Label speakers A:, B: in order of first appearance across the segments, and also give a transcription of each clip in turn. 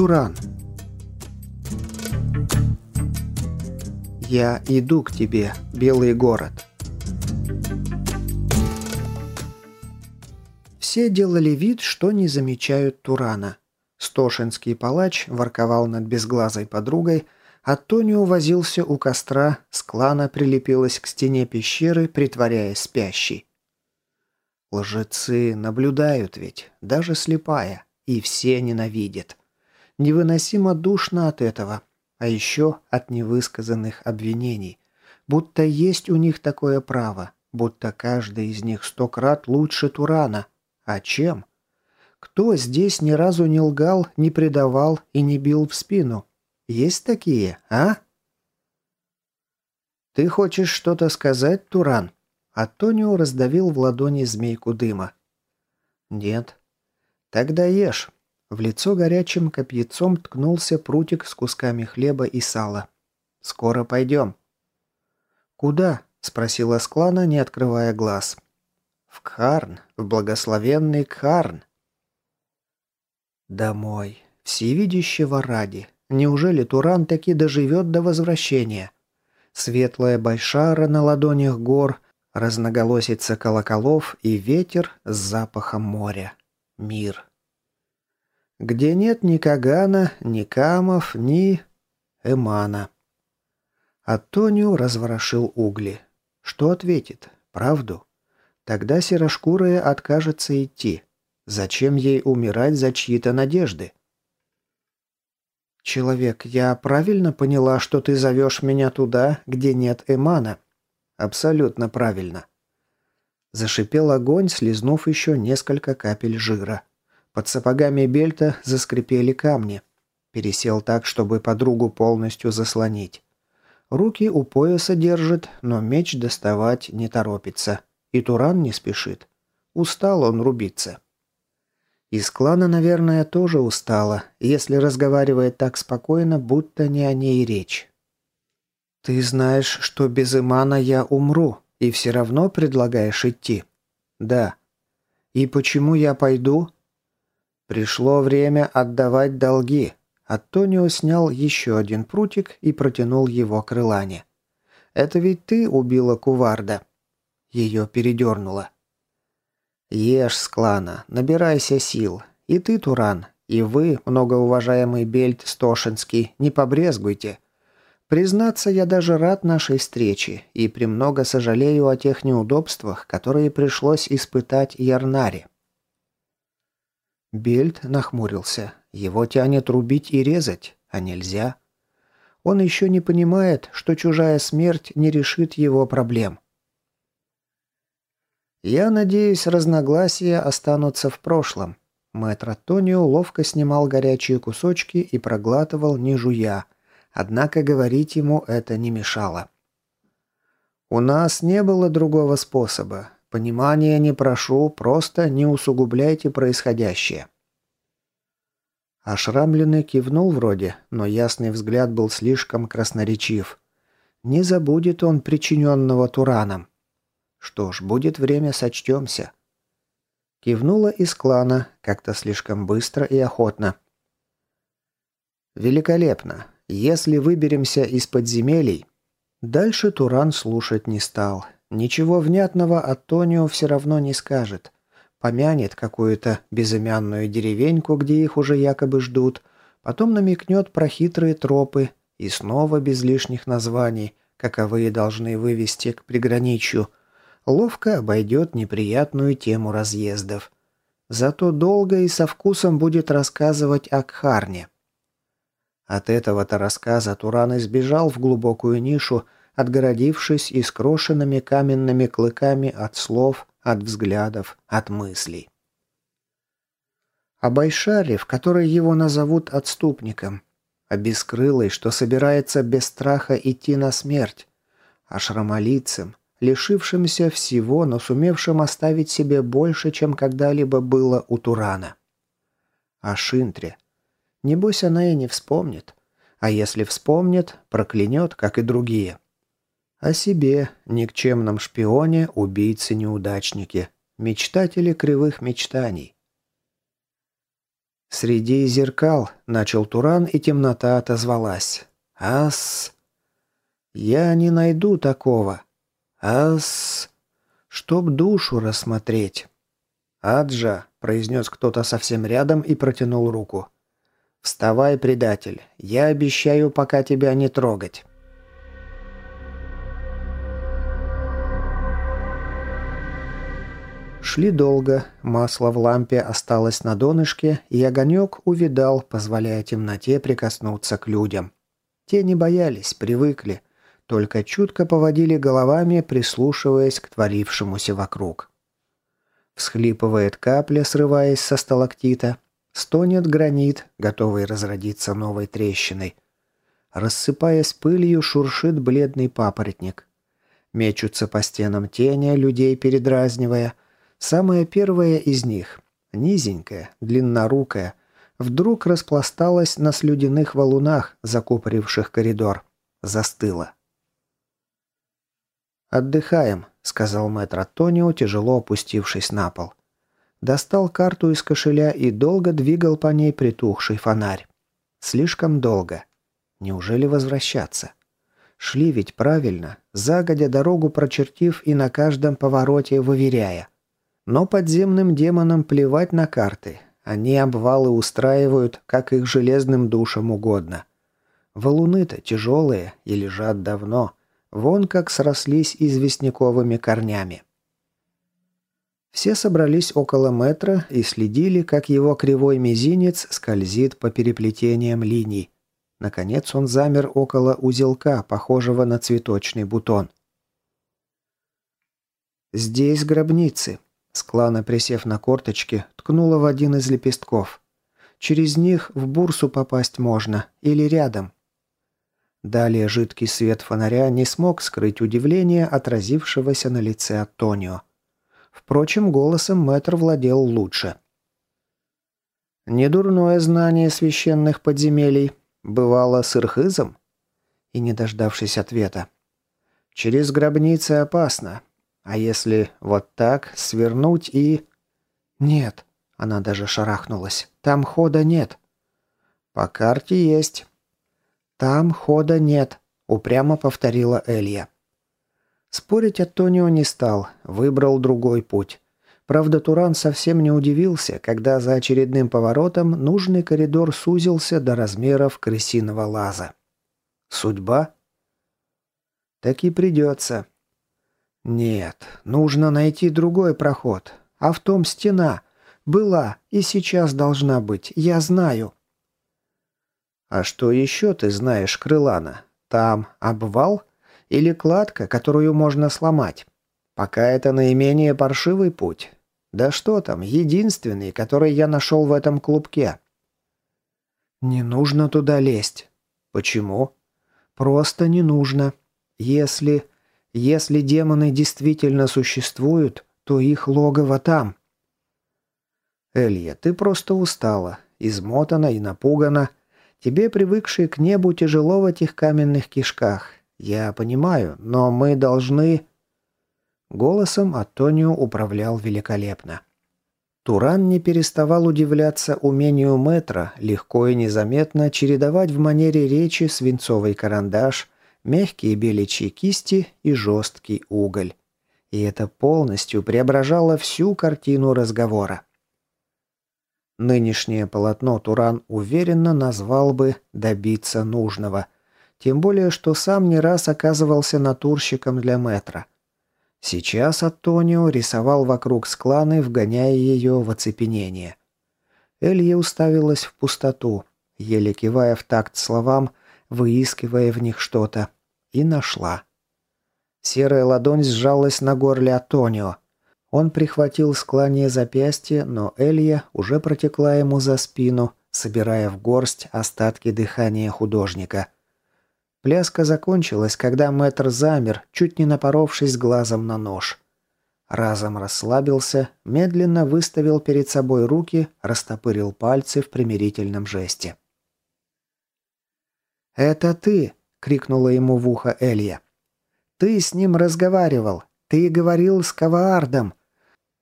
A: Туран. Я иду к тебе, белый город. Все делали вид, что не замечают Турана. Стошинский палач ворковал над безглазой подругой, а Тонио возился у костра, с клана прилепилась к стене пещеры, притворяясь спящей. Лжецы наблюдают ведь, даже слепая, и все ненавидят. Невыносимо душно от этого, а еще от невысказанных обвинений. Будто есть у них такое право, будто каждый из них сто крат лучше Турана. А чем? Кто здесь ни разу не лгал, не предавал и не бил в спину? Есть такие, а? «Ты хочешь что-то сказать, Туран?» Антонио раздавил в ладони змейку дыма. «Нет». «Тогда ешь». В лицо горячим копьяцом ткнулся прутик с кусками хлеба и сала. «Скоро пойдем». «Куда?» – спросила Склана, не открывая глаз. «В Кхарн, в благословенный Кхарн». «Домой, всевидящего ради. Неужели Туран таки доживет до возвращения?» Светлая Байшара на ладонях гор – разноголосица колоколов и ветер с запахом моря. Мир. Где нет ни Кагана, ни Камов, ни... Эмана. Антонио разворошил угли. Что ответит? Правду? Тогда серошкурая откажется идти. Зачем ей умирать за чьи-то надежды? «Человек, я правильно поняла, что ты зовешь меня туда, где нет Эмана?» Абсолютно правильно. Зашипел огонь, слезнув еще несколько капель жира. Под сапогами бельта заскрипели камни. Пересел так, чтобы подругу полностью заслонить. Руки у пояса держит, но меч доставать не торопится. И Туран не спешит. Устал он рубиться. Из клана, наверное, тоже устала, если разговаривает так спокойно, будто не о ней речь. «Ты знаешь, что без Имана я умру, и все равно предлагаешь идти?» «Да». «И почему я пойду?» «Пришло время отдавать долги». Антонио снял еще один прутик и протянул его к Рылане. «Это ведь ты убила Куварда?» Ее передернуло. «Ешь, Склана, набирайся сил. И ты, Туран, и вы, многоуважаемый Бельт Стошинский, не побрезгуйте. Признаться, я даже рад нашей встрече и премного сожалею о тех неудобствах, которые пришлось испытать Ярнаре. Бельт нахмурился. Его тянет рубить и резать, а нельзя. Он еще не понимает, что чужая смерть не решит его проблем. Я надеюсь, разногласия останутся в прошлом. Мэтр Тонио ловко снимал горячие кусочки и проглатывал, не жуя, Однако говорить ему это не мешало. «У нас не было другого способа. Понимания не прошу, просто не усугубляйте происходящее». Ошрамленный кивнул вроде, но ясный взгляд был слишком красноречив. Не забудет он причиненного Тураном. Что ж, будет время, сочтемся. Кивнула из клана, как-то слишком быстро и охотно. «Великолепно. Если выберемся из подземелий...» Дальше Туран слушать не стал. Ничего внятного от Тонио все равно не скажет. Помянет какую-то безымянную деревеньку, где их уже якобы ждут, потом намекнет про хитрые тропы и снова без лишних названий, каковые должны вывести к приграничью. Ловко обойдет неприятную тему разъездов. Зато долго и со вкусом будет рассказывать о Кхарне. От этого-то рассказа Туран избежал в глубокую нишу, отгородившись и скрошенными каменными клыками от слов, от взглядов, от мыслей. О Байшаре, в которой его назовут отступником, о бескрылой, что собирается без страха идти на смерть, о шрамолицем, лишившемся всего, но сумевшем оставить себе больше, чем когда-либо было у Турана. О Шинтре, Небось, она и не вспомнит. А если вспомнит, проклянет, как и другие. О себе, никчемном шпионе, убийце-неудачнике, мечтателе кривых мечтаний. «Среди зеркал», — начал Туран, и темнота отозвалась. «Ас...» «Я не найду такого. Ас...» «Чтоб душу рассмотреть». «Аджа», — произнес кто-то совсем рядом и протянул руку. «Вставай, предатель. Я обещаю пока тебя не трогать». Шли долго, масло в лампе осталось на донышке, и огонек увидал, позволяя темноте прикоснуться к людям. Те не боялись, привыкли, только чутко поводили головами, прислушиваясь к творившемуся вокруг. Всхлипывает капля, срываясь со сталактита. Стонет гранит, готовый разродиться новой трещиной. Рассыпаясь пылью, шуршит бледный папоротник. Мечутся по стенам тени, людей передразнивая – Самая первая из них, низенькая, длиннорукая, вдруг распласталась на слюдяных валунах, закупоривших коридор. Застыла. «Отдыхаем», — сказал мэтр Антонио, тяжело опустившись на пол. Достал карту из кошеля и долго двигал по ней притухший фонарь. Слишком долго. Неужели возвращаться? Шли ведь правильно, загодя дорогу прочертив и на каждом повороте выверяя. Но подземным демонам плевать на карты. Они обвалы устраивают, как их железным душам угодно. Валуны-то тяжелые и лежат давно. Вон как срослись известняковыми корнями. Все собрались около метра и следили, как его кривой мизинец скользит по переплетениям линий. Наконец он замер около узелка, похожего на цветочный бутон. «Здесь гробницы», Склана, присев на корточки, ткнула в один из лепестков. Через них в бурсу попасть можно, или рядом. Далее жидкий свет фонаря не смог скрыть удивление, отразившегося на лице Антонио. Впрочем, голосом мэтр владел лучше. «Недурное знание священных подземелий. Бывало с Ирхызом?» И не дождавшись ответа. «Через гробницы опасно. А если вот так свернуть и... Нет, она даже шарахнулась. Там хода нет. По карте есть. Там хода нет, упрямо повторила Элья. Спорить Антонио не стал, выбрал другой путь. Правда, Туран совсем не удивился, когда за очередным поворотом нужный коридор сузился до размеров крысиного лаза. Судьба? Так и придется. «Нет, нужно найти другой проход. А в том стена. Была и сейчас должна быть, я знаю». «А что еще ты знаешь, Крылана? Там обвал? Или кладка, которую можно сломать? Пока это наименее паршивый путь. Да что там, единственный, который я нашел в этом клубке». «Не нужно туда лезть». «Почему?» «Просто не нужно. Если...» Если демоны действительно существуют, то их логово там. Элья, ты просто устала, измотана и напугана. Тебе, привыкшей к небу, тяжело в этих каменных кишках. Я понимаю, но мы должны...» Голосом Антонио управлял великолепно. Туран не переставал удивляться умению Метра легко и незаметно чередовать в манере речи свинцовый карандаш – мягкие беличьи кисти и жесткий уголь. И это полностью преображало всю картину разговора. Нынешнее полотно Туран уверенно назвал бы «добиться нужного», тем более, что сам не раз оказывался натурщиком для метра. Сейчас Антонио рисовал вокруг скланы, вгоняя ее в оцепенение. Элья уставилась в пустоту, еле кивая в такт словам, выискивая в них что-то, и нашла. Серая ладонь сжалась на горле Атонио. Он прихватил склание запястья, но Элья уже протекла ему за спину, собирая в горсть остатки дыхания художника. Пляска закончилась, когда мэтр замер, чуть не напоровшись глазом на нож. Разом расслабился, медленно выставил перед собой руки, растопырил пальцы в примирительном жесте. «Это ты!» — крикнула ему в ухо Элья. «Ты с ним разговаривал. Ты говорил с Каваардом.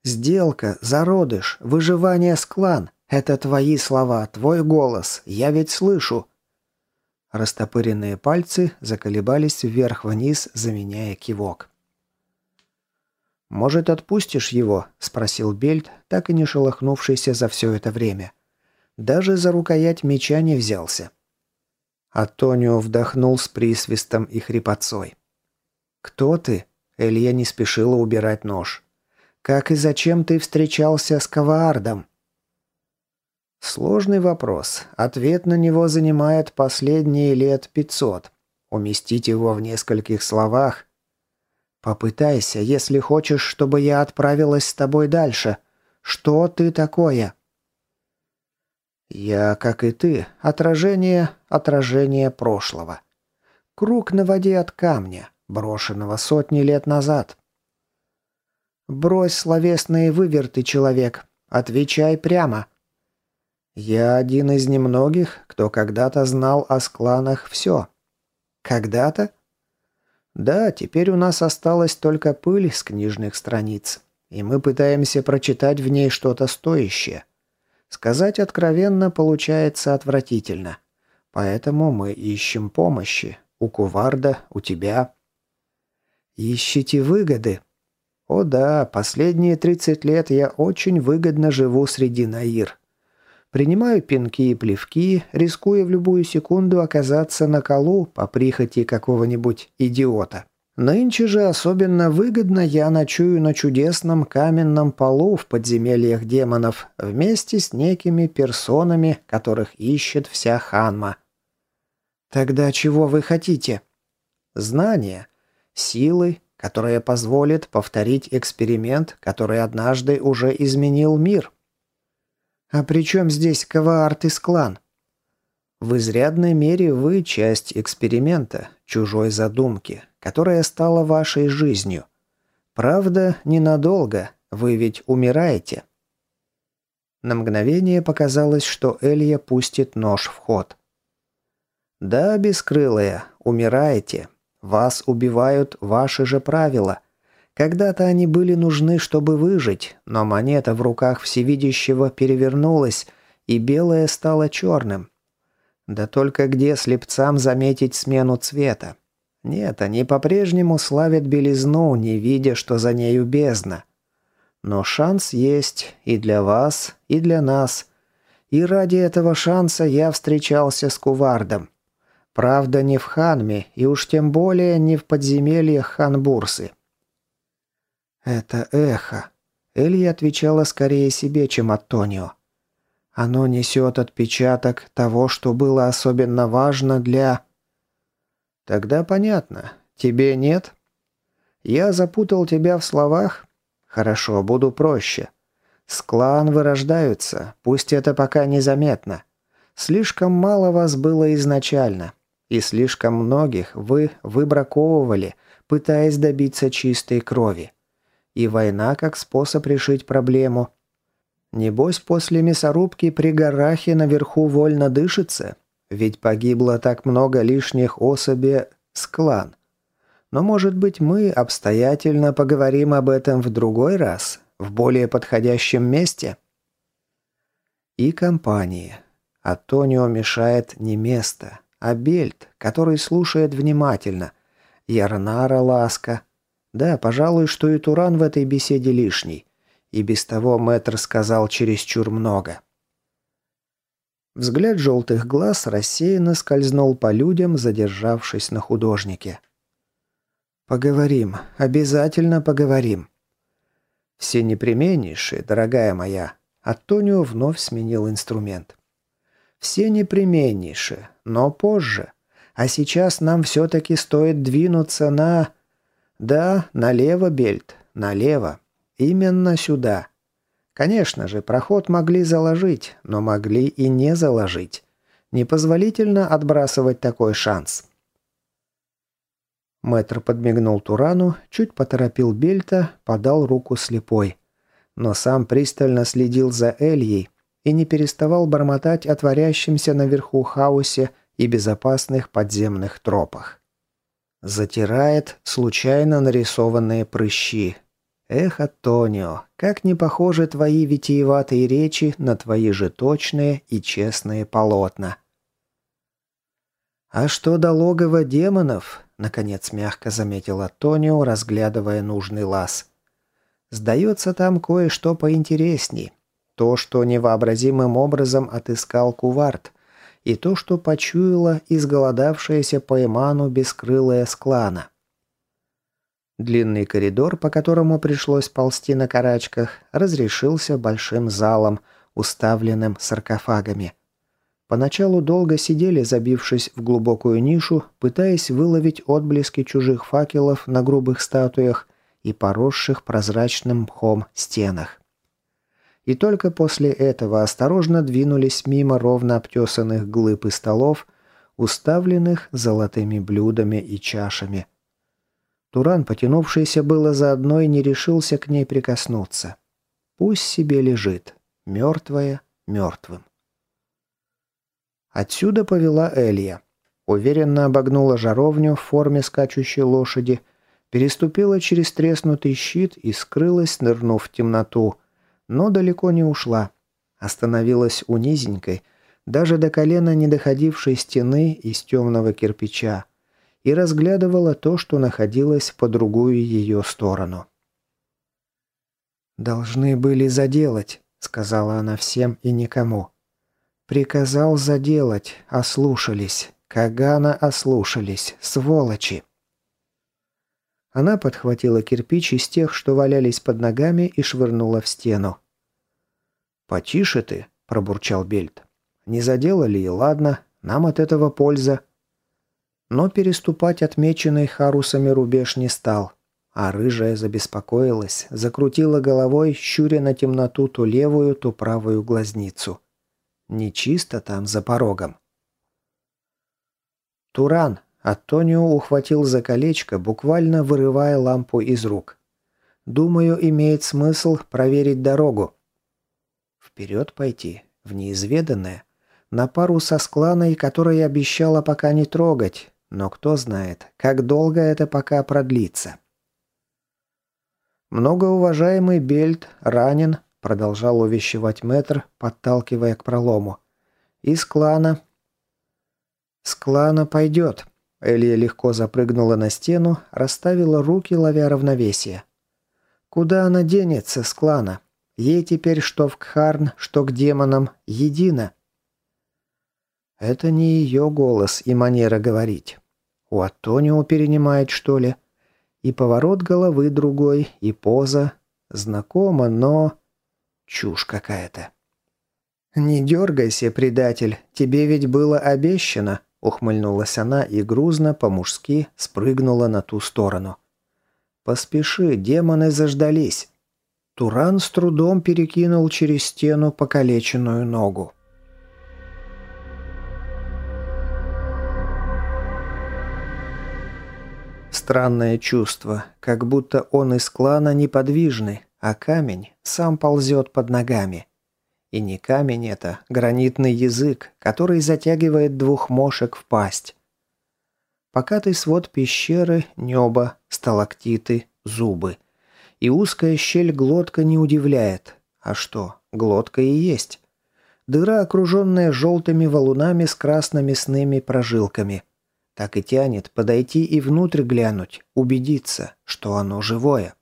A: Сделка, зародыш, выживание с клан. Это твои слова, твой голос. Я ведь слышу». Растопыренные пальцы заколебались вверх-вниз, заменяя кивок. «Может, отпустишь его?» – спросил Бельт, так и не шелохнувшийся за все это время. Даже за рукоять меча не взялся. Антонио вдохнул с присвистом и хрипотцой. «Кто ты?» – Элья не спешила убирать нож. «Как и зачем ты встречался с Каваардом?» Сложный вопрос. Ответ на него занимает последние лет пятьсот. Уместить его в нескольких словах Попытайся, если хочешь, чтобы я отправилась с тобой дальше. Что ты такое? Я, как и ты, отражение, отражение прошлого. Круг на воде от камня, брошенного сотни лет назад. Брось словесные выверты, человек. Отвечай прямо. Я один из немногих, кто когда-то знал о скланах все. Когда-то? Да, теперь у нас осталась только пыль с книжных страниц, и мы пытаемся прочитать в ней что-то стоящее. Сказать откровенно получается отвратительно. Поэтому мы ищем помощи. У Куварда, у тебя. Ищите выгоды. О да, последние 30 лет я очень выгодно живу среди Наир. Принимаю пинки и плевки, рискуя в любую секунду оказаться на колу по прихоти какого-нибудь идиота. Нынче же особенно выгодно я ночую на чудесном каменном полу в подземельях демонов вместе с некими персонами, которых ищет вся Ханма. Тогда чего вы хотите? Знания, силы, которая позволит повторить эксперимент, который однажды уже изменил мир. «А при чем здесь Каваарт из клан?» «В изрядной мере вы часть эксперимента, чужой задумки, которая стала вашей жизнью. Правда, ненадолго, вы ведь умираете». На мгновение показалось, что Элья пустит нож в ход. «Да, бескрылая, умираете. Вас убивают ваши же правила. Когда-то они были нужны, чтобы выжить, но монета в руках всевидящего перевернулась, и белое стало черным. Да только где слепцам заметить смену цвета? Нет, они по-прежнему славят белизну, не видя, что за нею бездна. Но шанс есть и для вас, и для нас. И ради этого шанса я встречался с Кувардом. Правда, не в Ханме, и уж тем более не в подземельях Ханбурсы. «Это эхо». Элли отвечала скорее себе, чем Антонио. «Оно несет отпечаток того, что было особенно важно для...» «Тогда понятно. Тебе нет?» «Я запутал тебя в словах?» «Хорошо, буду проще. Склан вырождаются, пусть это пока незаметно. Слишком мало вас было изначально, и слишком многих вы выбраковывали, пытаясь добиться чистой крови и война как способ решить проблему. Небось, после мясорубки при Гарахе наверху вольно дышится, ведь погибло так много лишних особей с клан. Но, может быть, мы обстоятельно поговорим об этом в другой раз, в более подходящем месте? И компании. Антонио мешает не место, а Бельт, который слушает внимательно. Ярнара ласка, да, пожалуй, что и Туран в этой беседе лишний. И без того мэтр сказал чересчур много. Взгляд желтых глаз рассеянно скользнул по людям, задержавшись на художнике. «Поговорим. Обязательно поговорим». «Все непременнейшие, дорогая моя». Антонио вновь сменил инструмент. «Все непременнейшие, но позже. А сейчас нам все-таки стоит двинуться на...» Да, налево, Бельт, налево. Именно сюда. Конечно же, проход могли заложить, но могли и не заложить. Непозволительно отбрасывать такой шанс. Мэтр подмигнул Турану, чуть поторопил Бельта, подал руку слепой. Но сам пристально следил за Эльей и не переставал бормотать о творящемся наверху хаосе и безопасных подземных тропах. Затирает случайно нарисованные прыщи. Эх, Антонио, как не похожи твои витиеватые речи на твои же точные и честные полотна. А что до логова демонов, наконец мягко заметил Антонио, разглядывая нужный лаз. Сдается там кое-что поинтересней. То, что невообразимым образом отыскал Куварт, и то, что почуяла изголодавшаяся по эману бескрылая склана. Длинный коридор, по которому пришлось ползти на карачках, разрешился большим залом, уставленным саркофагами. Поначалу долго сидели, забившись в глубокую нишу, пытаясь выловить отблески чужих факелов на грубых статуях и поросших прозрачным мхом стенах. И только после этого осторожно двинулись мимо ровно обтесанных глыб и столов, уставленных золотыми блюдами и чашами – Туран, потянувшийся было за одной, не решился к ней прикоснуться. Пусть себе лежит, мертвая мертвым. Отсюда повела Элья. Уверенно обогнула жаровню в форме скачущей лошади, переступила через треснутый щит и скрылась, нырнув в темноту, но далеко не ушла. Остановилась у низенькой, даже до колена не доходившей стены из темного кирпича, и разглядывала то, что находилось по другую ее сторону. «Должны были заделать», — сказала она всем и никому. «Приказал заделать, ослушались. Кагана ослушались, сволочи». Она подхватила кирпич из тех, что валялись под ногами, и швырнула в стену. «Потише ты», — пробурчал Бельт. «Не заделали и ладно, нам от этого польза. Но переступать отмеченный харусами рубеж не стал. А рыжая забеспокоилась, закрутила головой, щуря на темноту то левую, то правую глазницу. Нечисто там за порогом. «Туран!» Антонио ухватил за колечко, буквально вырывая лампу из рук. «Думаю, имеет смысл проверить дорогу». Вперед пойти, в неизведанное, на пару со скланой, которая обещала пока не трогать, но кто знает, как долго это пока продлится. «Многоуважаемый Бельт ранен», — продолжал увещевать мэтр, подталкивая к пролому. «Из клана...» «С клана пойдет». Элия легко запрыгнула на стену, расставила руки, ловя равновесие. «Куда она денется с клана? Ей теперь что в Кхарн, что к демонам едино». Это не ее голос и манера говорить. У Антонио перенимает, что ли? И поворот головы другой, и поза. Знакомо, но... Чушь какая-то. «Не дергайся, предатель, тебе ведь было обещано», — ухмыльнулась она и грузно, по-мужски, спрыгнула на ту сторону. «Поспеши, демоны заждались». Туран с трудом перекинул через стену покалеченную ногу. Странное чувство, как будто он из клана неподвижный, а камень сам ползет под ногами. И не камень это, гранитный язык, который затягивает двух мошек в пасть. Покатый свод пещеры, небо, сталактиты, зубы. И узкая щель глотка не удивляет. А что, глотка и есть. Дыра, окруженная желтыми валунами с красно-мясными прожилками. Так и тянет подойти и внутрь глянуть, убедиться, что оно живое.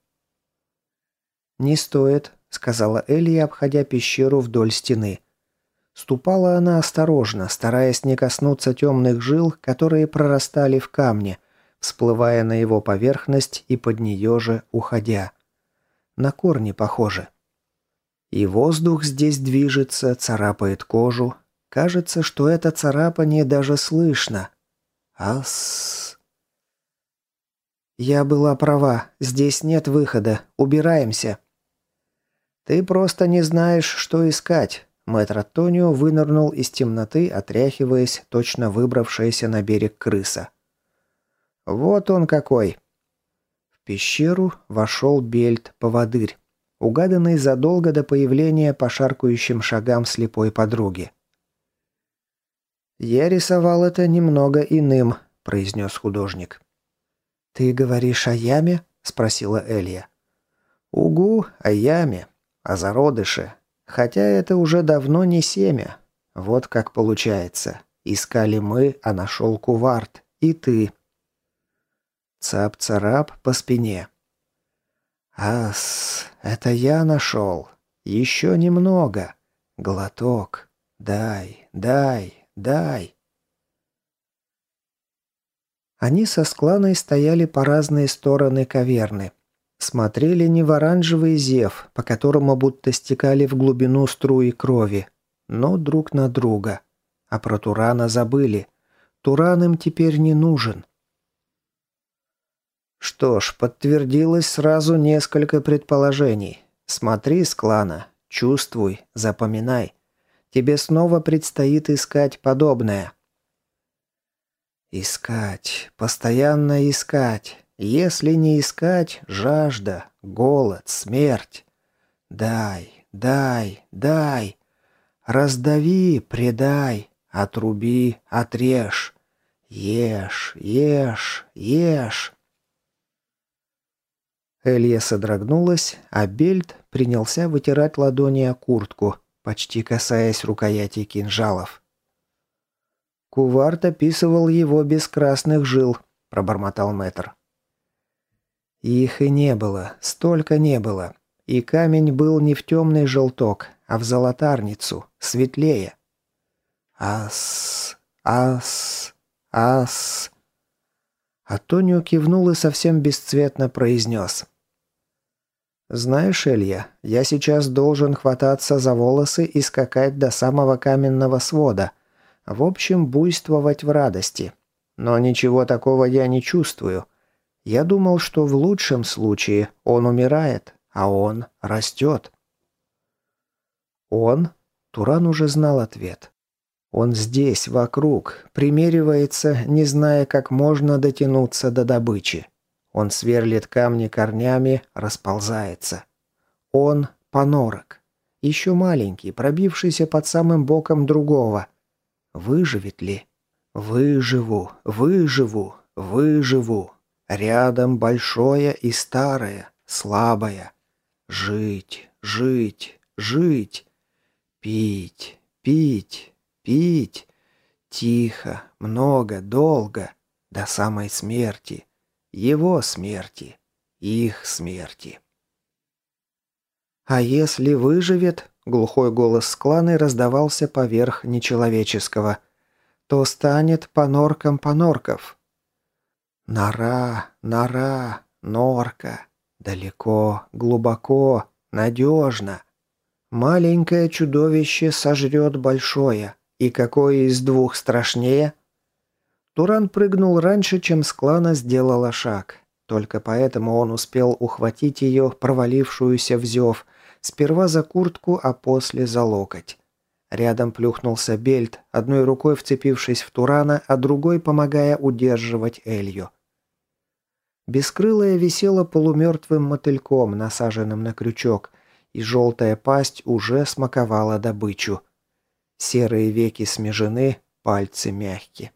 A: «Не стоит», — сказала Элли, обходя пещеру вдоль стены. Ступала она осторожно, стараясь не коснуться темных жил, которые прорастали в камне, всплывая на его поверхность и под нее же уходя. На корни похоже. И воздух здесь движется, царапает кожу. Кажется, что это царапание даже слышно, Ас. Я была права. Здесь нет выхода. Убираемся. Ты просто не знаешь, что искать. Мэтр Антонио вынырнул из темноты, отряхиваясь, точно выбравшаяся на берег крыса. Вот он какой. В пещеру вошел Бельт-поводырь, угаданный задолго до появления по шаркающим шагам слепой подруги. «Я рисовал это немного иным», – произнес художник. «Ты говоришь о яме?» – спросила Элья. Угу, о яме, о зародыше. Хотя это уже давно не семя. Вот как получается. Искали мы, а нашел кувард. И ты. Цап-царап по спине. Ас, это я нашел. Еще немного. Глоток. Дай, дай, дай. Они со скланой стояли по разные стороны каверны. Смотрели не в оранжевый зев, по которому будто стекали в глубину струи крови, но друг на друга. А про Турана забыли. Туран им теперь не нужен. Что ж, подтвердилось сразу несколько предположений. Смотри, Склана, чувствуй, запоминай. Тебе снова предстоит искать подобное. Искать, постоянно искать. Если не искать, жажда, голод, смерть. Дай, дай, дай. Раздави, предай, отруби, отрежь. Ешь, ешь, ешь. Элья содрогнулась, а Бельт принялся вытирать ладони о куртку, почти касаясь рукояти кинжалов. «Куварт описывал его без красных жил», – пробормотал мэтр. Их и не было, столько не было. И камень был не в темный желток, а в золотарницу, светлее. Ас, ас, ас. Атонио кивнул и совсем бесцветно произнес. «Знаешь, Элья, я сейчас должен хвататься за волосы и скакать до самого каменного свода, в общем, буйствовать в радости. Но ничего такого я не чувствую. Я думал, что в лучшем случае он умирает, а он растет. Он? Туран уже знал ответ. Он здесь, вокруг, примеривается, не зная, как можно дотянуться до добычи. Он сверлит камни корнями, расползается. Он – понорок. Еще маленький, пробившийся под самым боком другого – Выживет ли? Выживу, выживу, выживу. Рядом большое и старое, слабое. Жить, жить, жить. Пить, пить, пить. Тихо, много, долго. До самой смерти. Его смерти. Их смерти. А если выживет, Глухой голос Скланы раздавался поверх нечеловеческого. «То станет понорком понорков». «Нора, нора, норка. Далеко, глубоко, надежно. Маленькое чудовище сожрет большое. И какое из двух страшнее?» Туран прыгнул раньше, чем Склана сделала шаг. Только поэтому он успел ухватить ее, провалившуюся в зев – Сперва за куртку, а после за локоть. Рядом плюхнулся Бельт, одной рукой вцепившись в Турана, а другой помогая удерживать Элью. Бескрылая висела полумертвым мотыльком, насаженным на крючок, и желтая пасть уже смаковала добычу. Серые веки смежены, пальцы мягкие.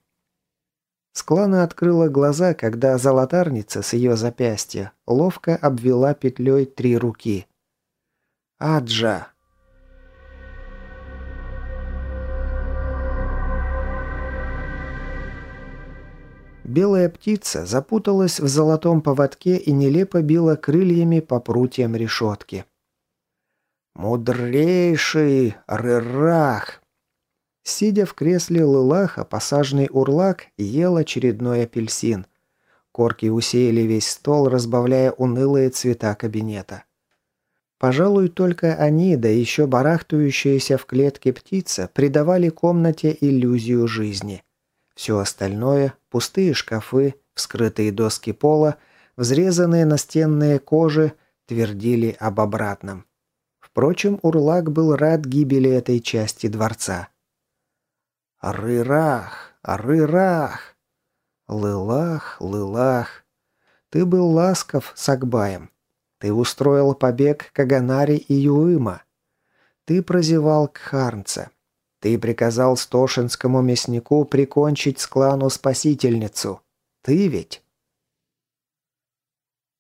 A: Склана открыла глаза, когда золотарница с ее запястья ловко обвела петлей три руки. Аджа. Белая птица запуталась в золотом поводке и нелепо била крыльями по прутьям решетки. «Мудрейший Рырах!» Сидя в кресле Лылаха, посаженный урлак ел очередной апельсин. Корки усеяли весь стол, разбавляя унылые цвета кабинета. Пожалуй, только они, да еще барахтающаяся в клетке птица, придавали комнате иллюзию жизни. Все остальное – пустые шкафы, вскрытые доски пола, взрезанные настенные кожи – твердили об обратном. Впрочем, Урлак был рад гибели этой части дворца. «Рырах! Рырах!» «Лылах, лылах!» Ты был ласков с Акбаем, ты устроил побег Каганари и Юыма. Ты прозевал Кхарнца. Ты приказал стошинскому мяснику прикончить с клану спасительницу. Ты ведь?»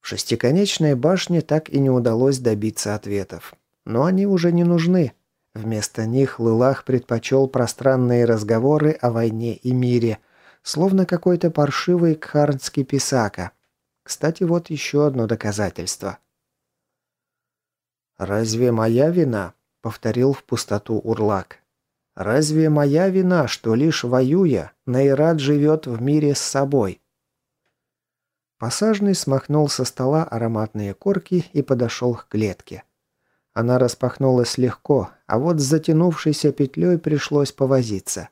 A: В шестиконечной башне так и не удалось добиться ответов. Но они уже не нужны. Вместо них Лылах предпочел пространные разговоры о войне и мире, словно какой-то паршивый кхарнский писака. Кстати, вот еще одно доказательство. «Разве моя вина?» — повторил в пустоту Урлак. «Разве моя вина, что лишь воюя, Нейрат живет в мире с собой?» Пассажный смахнул со стола ароматные корки и подошел к клетке. Она распахнулась легко, а вот с затянувшейся петлей пришлось повозиться.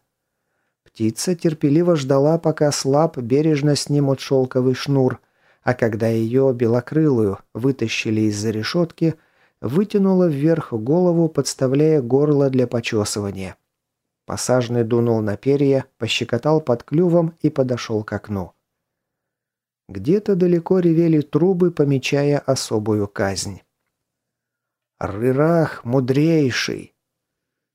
A: Птица терпеливо ждала, пока слаб бережно снимут шелковый шнур, а когда ее белокрылую вытащили из-за решетки, вытянула вверх голову, подставляя горло для почесывания. Посажный дунул на перья, пощекотал под клювом и подошел к окну. Где-то далеко ревели трубы, помечая особую казнь. Рырах мудрейший!»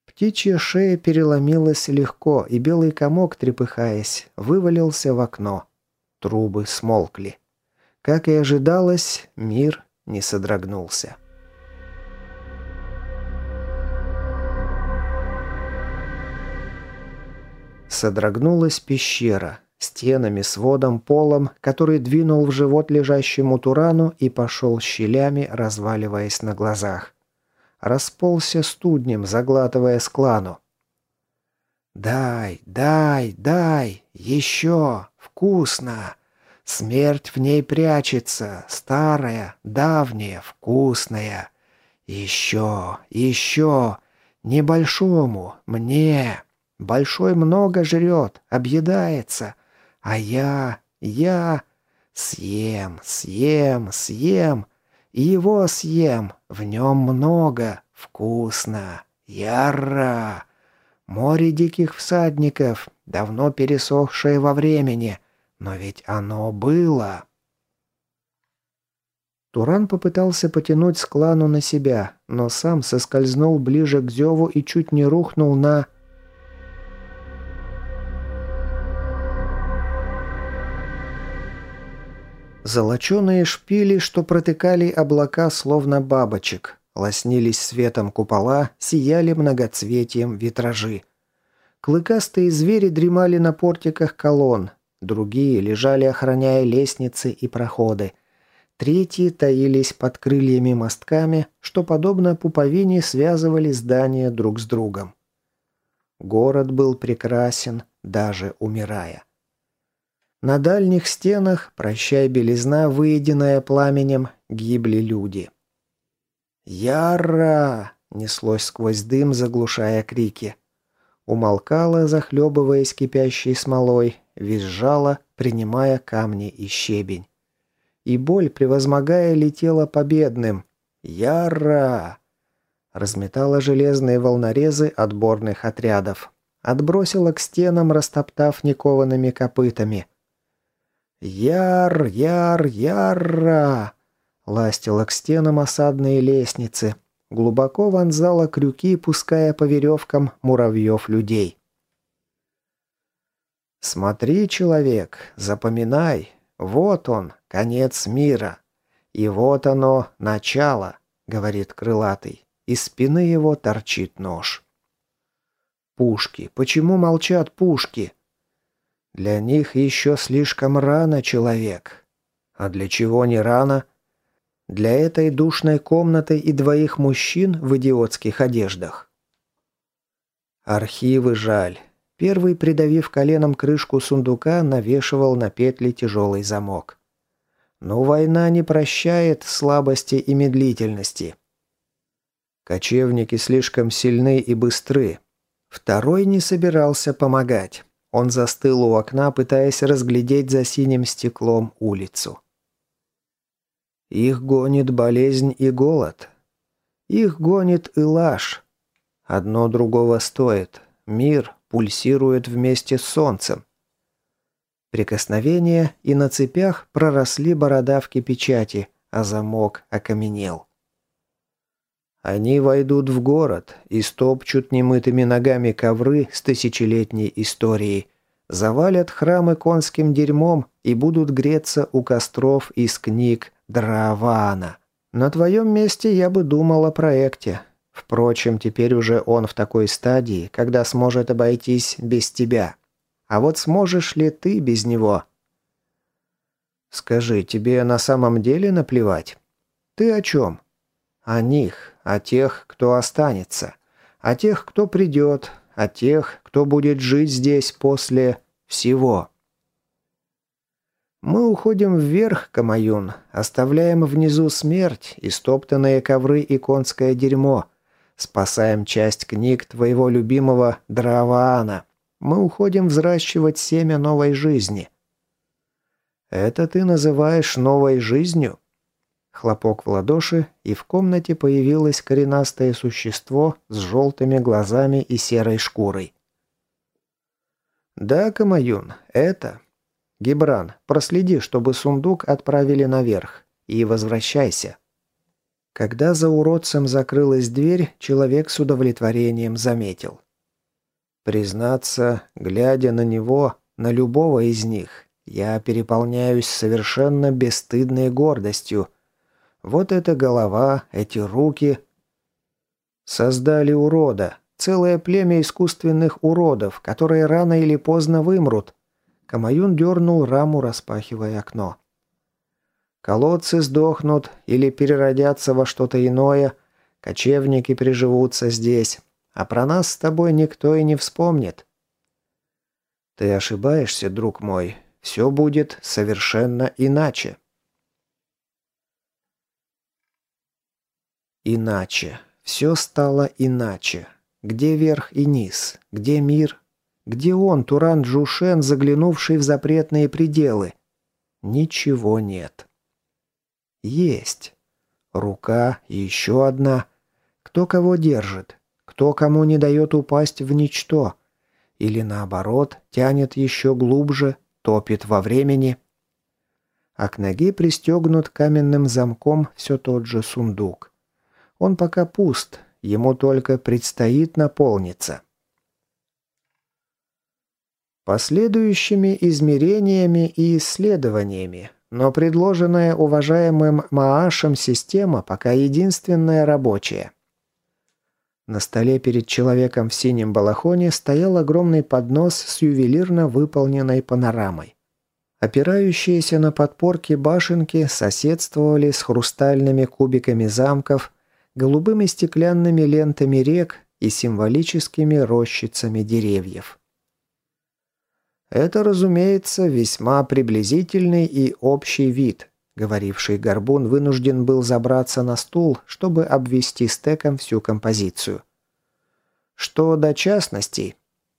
A: Птичья шея переломилась легко, и белый комок, трепыхаясь, вывалился в окно. Трубы смолкли. Как и ожидалось, мир не содрогнулся. Содрогнулась пещера, стенами, сводом, полом, который двинул в живот лежащему Турану и пошел щелями, разваливаясь на глазах расползся студнем, заглатывая склану. «Дай, дай, дай! Еще! Вкусно! Смерть в ней прячется, старая, давняя, вкусная! Еще, еще! Небольшому, мне! Большой много жрет, объедается, а я, я...» Съем, съем, съем, его съем, в нем много, вкусно, яро. Море диких всадников, давно пересохшее во времени, но ведь оно было. Туран попытался потянуть склану на себя, но сам соскользнул ближе к зеву и чуть не рухнул на... Золоченые шпили, что протыкали облака словно бабочек, лоснились светом купола, сияли многоцветием витражи. Клыкастые звери дремали на портиках колонн, другие лежали, охраняя лестницы и проходы. Третьи таились под крыльями мостками, что, подобно пуповине, связывали здания друг с другом. Город был прекрасен, даже умирая. На дальних стенах, прощай белизна, выеденная пламенем, гибли люди. «Яра!» — неслось сквозь дым, заглушая крики. Умолкала, захлебываясь кипящей смолой, визжала, принимая камни и щебень. И боль, превозмогая, летела победным. «Яра!» Разметала железные волнорезы отборных отрядов. Отбросила к стенам, растоптав никованными копытами — «Яр, яр, ярра!» Ластила к стенам осадные лестницы, глубоко вонзала крюки, пуская по веревкам муравьев людей. «Смотри, человек, запоминай, вот он, конец мира. И вот оно, начало», — говорит крылатый. Из спины его торчит нож. «Пушки! Почему молчат пушки?» Для них еще слишком рано, человек. А для чего не рано? Для этой душной комнаты и двоих мужчин в идиотских одеждах. Архивы жаль. Первый, придавив коленом крышку сундука, навешивал на петли тяжелый замок. Но война не прощает слабости и медлительности. Кочевники слишком сильны и быстры. Второй не собирался помогать. Он застыл у окна, пытаясь разглядеть за синим стеклом улицу. Их гонит болезнь и голод. Их гонит и лаж. Одно другого стоит. Мир пульсирует вместе с солнцем. Прикосновение, и на цепях проросли бородавки печати, а замок окаменел. Они войдут в город и стопчут немытыми ногами ковры с тысячелетней историей, завалят храмы конским дерьмом и будут греться у костров из книг Дравана. На твоем месте я бы думал о проекте. Впрочем, теперь уже он в такой стадии, когда сможет обойтись без тебя. А вот сможешь ли ты без него? Скажи, тебе на самом деле наплевать? Ты о чем? О них, о тех, кто останется, о тех, кто придет, о тех, кто будет жить здесь после всего. Мы уходим вверх, Камаюн, оставляем внизу смерть, истоптанные ковры и конское дерьмо. Спасаем часть книг твоего любимого Драваана. Мы уходим взращивать семя новой жизни. Это ты называешь новой жизнью? Хлопок в ладоши, и в комнате появилось коренастое существо с желтыми глазами и серой шкурой. «Да, Камаюн, это «Гибран, проследи, чтобы сундук отправили наверх. И возвращайся». Когда за уродцем закрылась дверь, человек с удовлетворением заметил. Признаться, глядя на него, на любого из них, я переполняюсь совершенно бесстыдной гордостью. Вот эта голова, эти руки. Создали урода, целое племя искусственных уродов, которые рано или поздно вымрут, Камаюн дернул раму, распахивая окно. Колодцы сдохнут или переродятся во что-то иное, кочевники приживутся здесь, а про нас с тобой никто и не вспомнит. Ты ошибаешься, друг мой, все будет совершенно иначе. Иначе. Все стало иначе. Где верх и низ? Где мир? Где он, Туран Джушен, заглянувший в запретные пределы? Ничего нет. Есть. Рука еще одна. Кто кого держит? Кто кому не дает упасть в ничто? Или наоборот, тянет еще глубже, топит во времени? А к ноге пристегнут каменным замком все тот же сундук. Он пока пуст, ему только предстоит наполниться. Последующими измерениями и исследованиями, но предложенная уважаемым Маашем система пока единственная рабочая. На столе перед человеком в синем балахоне стоял огромный поднос с ювелирно выполненной панорамой. Опирающиеся на подпорки башенки соседствовали с хрустальными кубиками замков, голубыми стеклянными лентами рек и символическими рощицами деревьев. Это, разумеется, весьма приблизительный и общий вид. Говоривший горбун вынужден был забраться на стул, чтобы обвести стеком всю композицию. Что до частностей,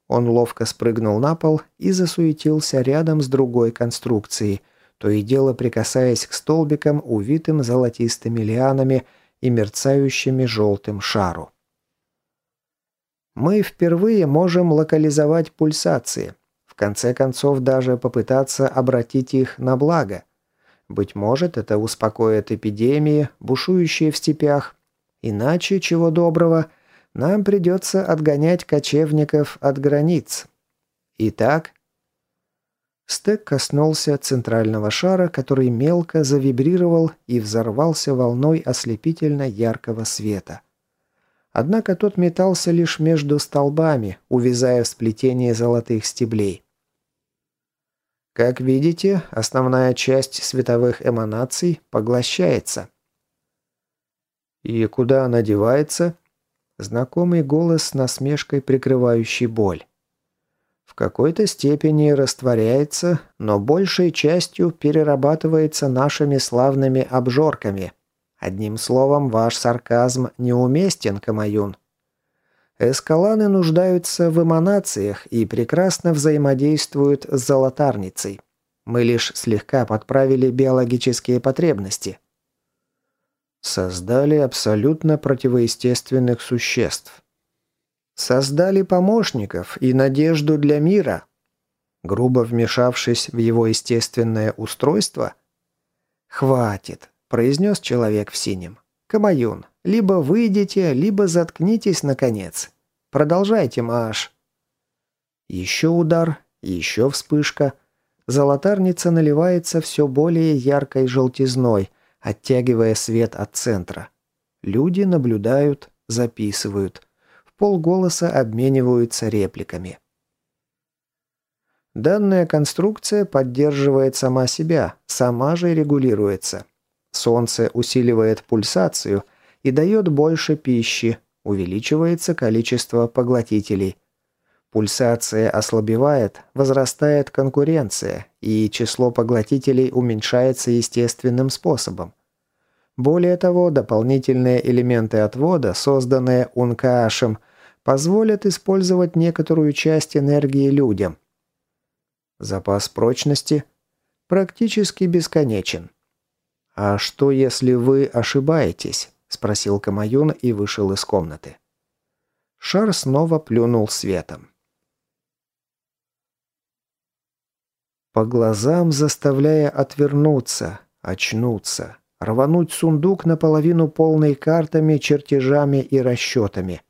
A: он ловко спрыгнул на пол и засуетился рядом с другой конструкцией, то и дело прикасаясь к столбикам, увитым золотистыми лианами и мерцающими желтым шару. Мы впервые можем локализовать пульсации – в конце концов, даже попытаться обратить их на благо. Быть может, это успокоит эпидемии, бушующие в степях. Иначе, чего доброго, нам придется отгонять кочевников от границ. Итак, Стек коснулся центрального шара, который мелко завибрировал и взорвался волной ослепительно яркого света. Однако тот метался лишь между столбами, увязая в сплетении золотых стеблей. Как видите, основная часть световых эманаций поглощается. И куда она девается? Знакомый голос с насмешкой, прикрывающий боль. В какой-то степени растворяется, но большей частью перерабатывается нашими славными обжорками. Одним словом, ваш сарказм неуместен, Камаюн. Эскаланы нуждаются в эманациях и прекрасно взаимодействуют с золотарницей. Мы лишь слегка подправили биологические потребности. Создали абсолютно противоестественных существ. Создали помощников и надежду для мира. Грубо вмешавшись в его естественное устройство? «Хватит», – произнес человек в синем. «Камаюн, либо выйдите, либо заткнитесь, наконец. Продолжайте, Маш. Еще удар, еще вспышка. Золотарница наливается все более яркой желтизной, оттягивая свет от центра. Люди наблюдают, записывают. Полголоса обмениваются репликами. Данная конструкция поддерживает сама себя, сама же регулируется. Солнце усиливает пульсацию и дает больше пищи, увеличивается количество поглотителей. Пульсация ослабевает, возрастает конкуренция, и число поглотителей уменьшается естественным способом. Более того, дополнительные элементы отвода, созданные Ункаашем, позволят использовать некоторую часть энергии людям. Запас прочности практически бесконечен. «А что, если вы ошибаетесь?» – спросил Камаюн и вышел из комнаты. Шар снова плюнул светом. По глазам заставляя отвернуться, очнуться, рвануть сундук наполовину полный картами, чертежами и расчетами.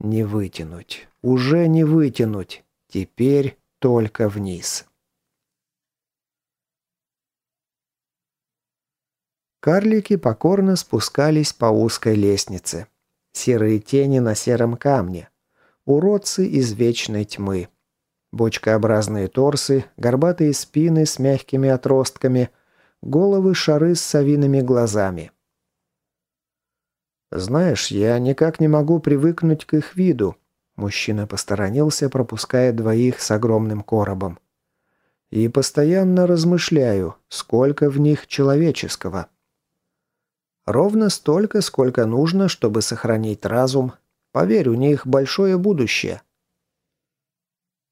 A: Не вытянуть, уже не вытянуть, теперь только вниз. Карлики покорно спускались по узкой лестнице. Серые тени на сером камне. Уродцы из вечной тьмы. Бочкообразные торсы, горбатые спины с мягкими отростками, головы шары с совиными глазами. «Знаешь, я никак не могу привыкнуть к их виду», Мужчина посторонился, пропуская двоих с огромным коробом. «И постоянно размышляю, сколько в них человеческого». Ровно столько, сколько нужно, чтобы сохранить разум. Поверь, у них большое будущее.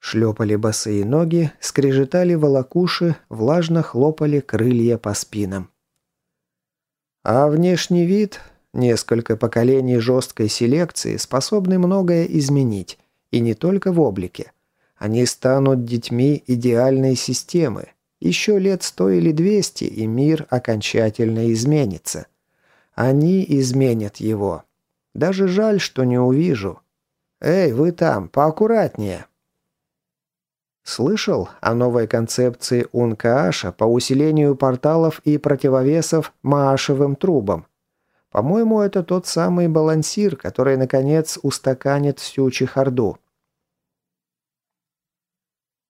A: Шлепали босые ноги, скрежетали волокуши, влажно хлопали крылья по спинам. А внешний вид, несколько поколений жесткой селекции способны многое изменить, и не только в облике. Они станут детьми идеальной системы. Еще лет сто или двести, и мир окончательно изменится. Они изменят его. Даже жаль, что не увижу. Эй, вы там, поаккуратнее. Слышал о новой концепции Ункааша по усилению порталов и противовесов Маашевым трубам? По-моему, это тот самый балансир, который, наконец, устаканит всю чехарду.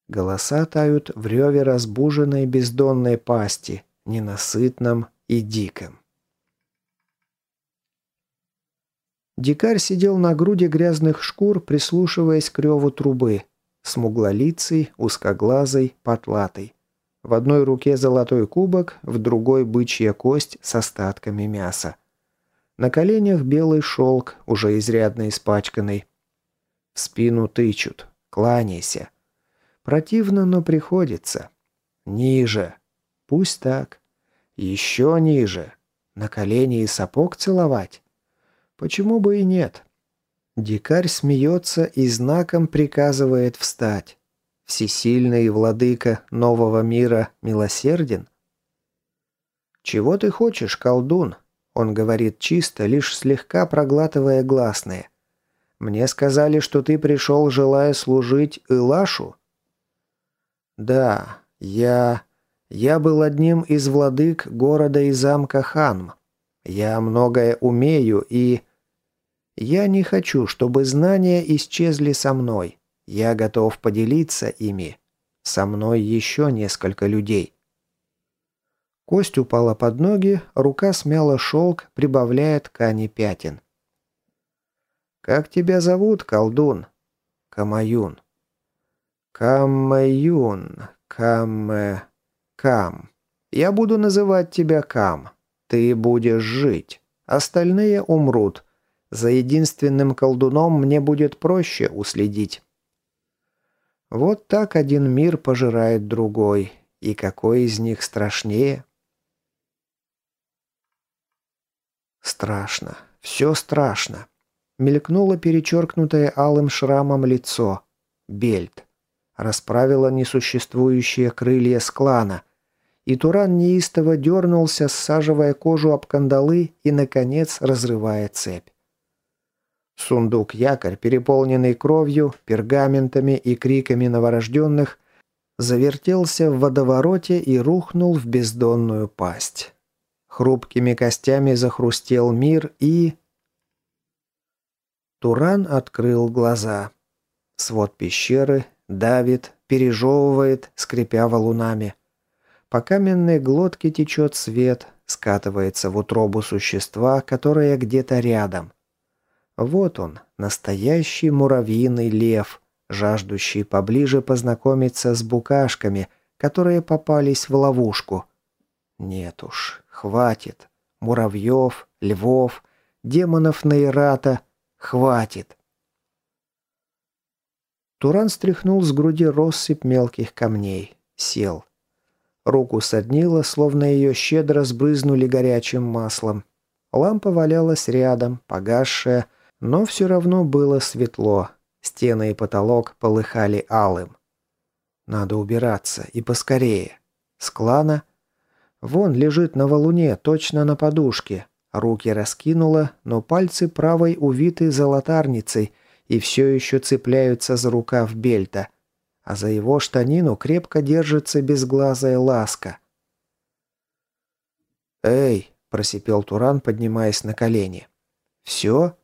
A: Голоса тают в реве разбуженной бездонной пасти, ненасытном и диком. Дикарь сидел на груди грязных шкур, прислушиваясь к реву трубы. Смуглолицый, узкоглазый, потлатый. В одной руке золотой кубок, в другой бычья кость с остатками мяса. На коленях белый шелк, уже изрядно испачканный. В спину тычут. Кланяйся. Противно, но приходится. Ниже. Пусть так. Еще ниже. На колени и сапог целовать. Почему бы и нет? Дикарь смеется и знаком приказывает встать. Всесильный владыка нового мира милосерден? «Чего ты хочешь, колдун?» Он говорит чисто, лишь слегка проглатывая гласные. «Мне сказали, что ты пришел, желая служить Илашу?» «Да, я... я был одним из владык города и замка Ханм. Я многое умею и...» Я не хочу, чтобы знания исчезли со мной. Я готов поделиться ими. Со мной еще несколько людей. Кость упала под ноги, рука смяла шелк, прибавляя ткани пятен. «Как тебя зовут, колдун?» «Камаюн». «Камаюн, Каме... Кам. Я буду называть тебя Кам. Ты будешь жить. Остальные умрут. За единственным колдуном мне будет проще уследить. Вот так один мир пожирает другой. И какой из них страшнее? Страшно. Все страшно. Мелькнуло перечеркнутое алым шрамом лицо. Бельт. Расправила несуществующие крылья склана. И Туран неистово дернулся, саживая кожу об кандалы и, наконец, разрывая цепь. Сундук-якорь, переполненный кровью, пергаментами и криками новорожденных, завертелся в водовороте и рухнул в бездонную пасть. Хрупкими костями захрустел мир и... Туран открыл глаза. Свод пещеры давит, пережевывает, скрипя валунами. По каменной глотке течет свет, скатывается в утробу существа, которое где-то рядом. Вот он, настоящий муравьиный лев, жаждущий поближе познакомиться с букашками, которые попались в ловушку. Нет уж, хватит. Муравьев, львов, демонов Нейрата, хватит. Туран стряхнул с груди россыпь мелких камней. Сел. Руку соднило, словно ее щедро сбрызнули горячим маслом. Лампа валялась рядом, погасшая, но все равно было светло. Стены и потолок полыхали алым. Надо убираться, и поскорее. С клана? Вон лежит на валуне, точно на подушке. Руки раскинула, но пальцы правой увиты золотарницей и все еще цепляются за рукав бельта – а за его штанину крепко держится безглазая ласка. «Эй!» – просипел Туран, поднимаясь на колени. «Все?»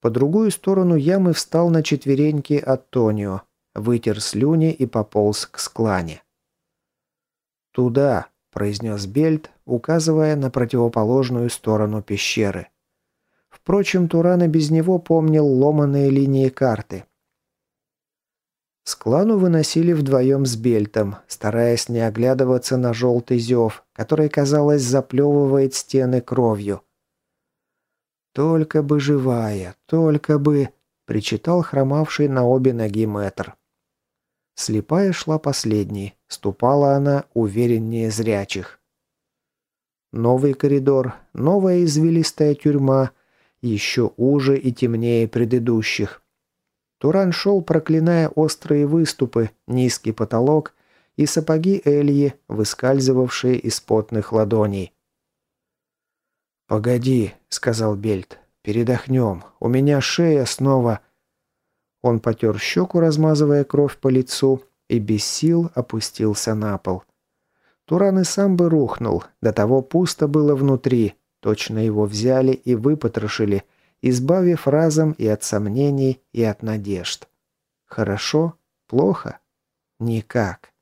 A: По другую сторону ямы встал на четвереньки Антонио, вытер слюни и пополз к склане. «Туда!» – произнес Бельт, указывая на противоположную сторону пещеры. Впрочем, Туран и без него помнил ломаные линии карты. С клану выносили вдвоем с Бельтом, стараясь не оглядываться на желтый зев, который, казалось, заплевывает стены кровью. «Только бы живая, только бы...» — причитал хромавший на обе ноги мэтр. Слепая шла последней, ступала она увереннее зрячих. Новый коридор, новая извилистая тюрьма, еще уже и темнее предыдущих. Туран шел, проклиная острые выступы, низкий потолок и сапоги Эльи, выскальзывавшие из потных ладоней. «Погоди», — сказал Бельт, — «передохнем. У меня шея снова...» Он потер щеку, размазывая кровь по лицу, и без сил опустился на пол. Туран и сам бы рухнул, до того пусто было внутри, точно его взяли и выпотрошили — избавив разом и от сомнений, и от надежд. Хорошо? Плохо? Никак.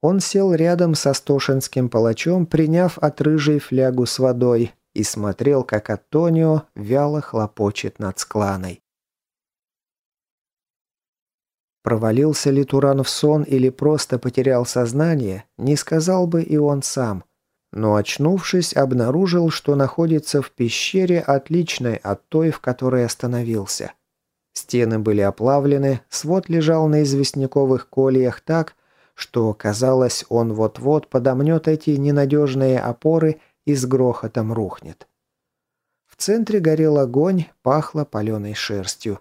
A: Он сел рядом со стошинским палачом, приняв от рыжей флягу с водой, и смотрел, как Антонио вяло хлопочет над скланой. Провалился ли Туран в сон или просто потерял сознание, не сказал бы и он сам но, очнувшись, обнаружил, что находится в пещере, отличной от той, в которой остановился. Стены были оплавлены, свод лежал на известняковых кольях так, что, казалось, он вот-вот подомнет эти ненадежные опоры и с грохотом рухнет. В центре горел огонь, пахло паленой шерстью.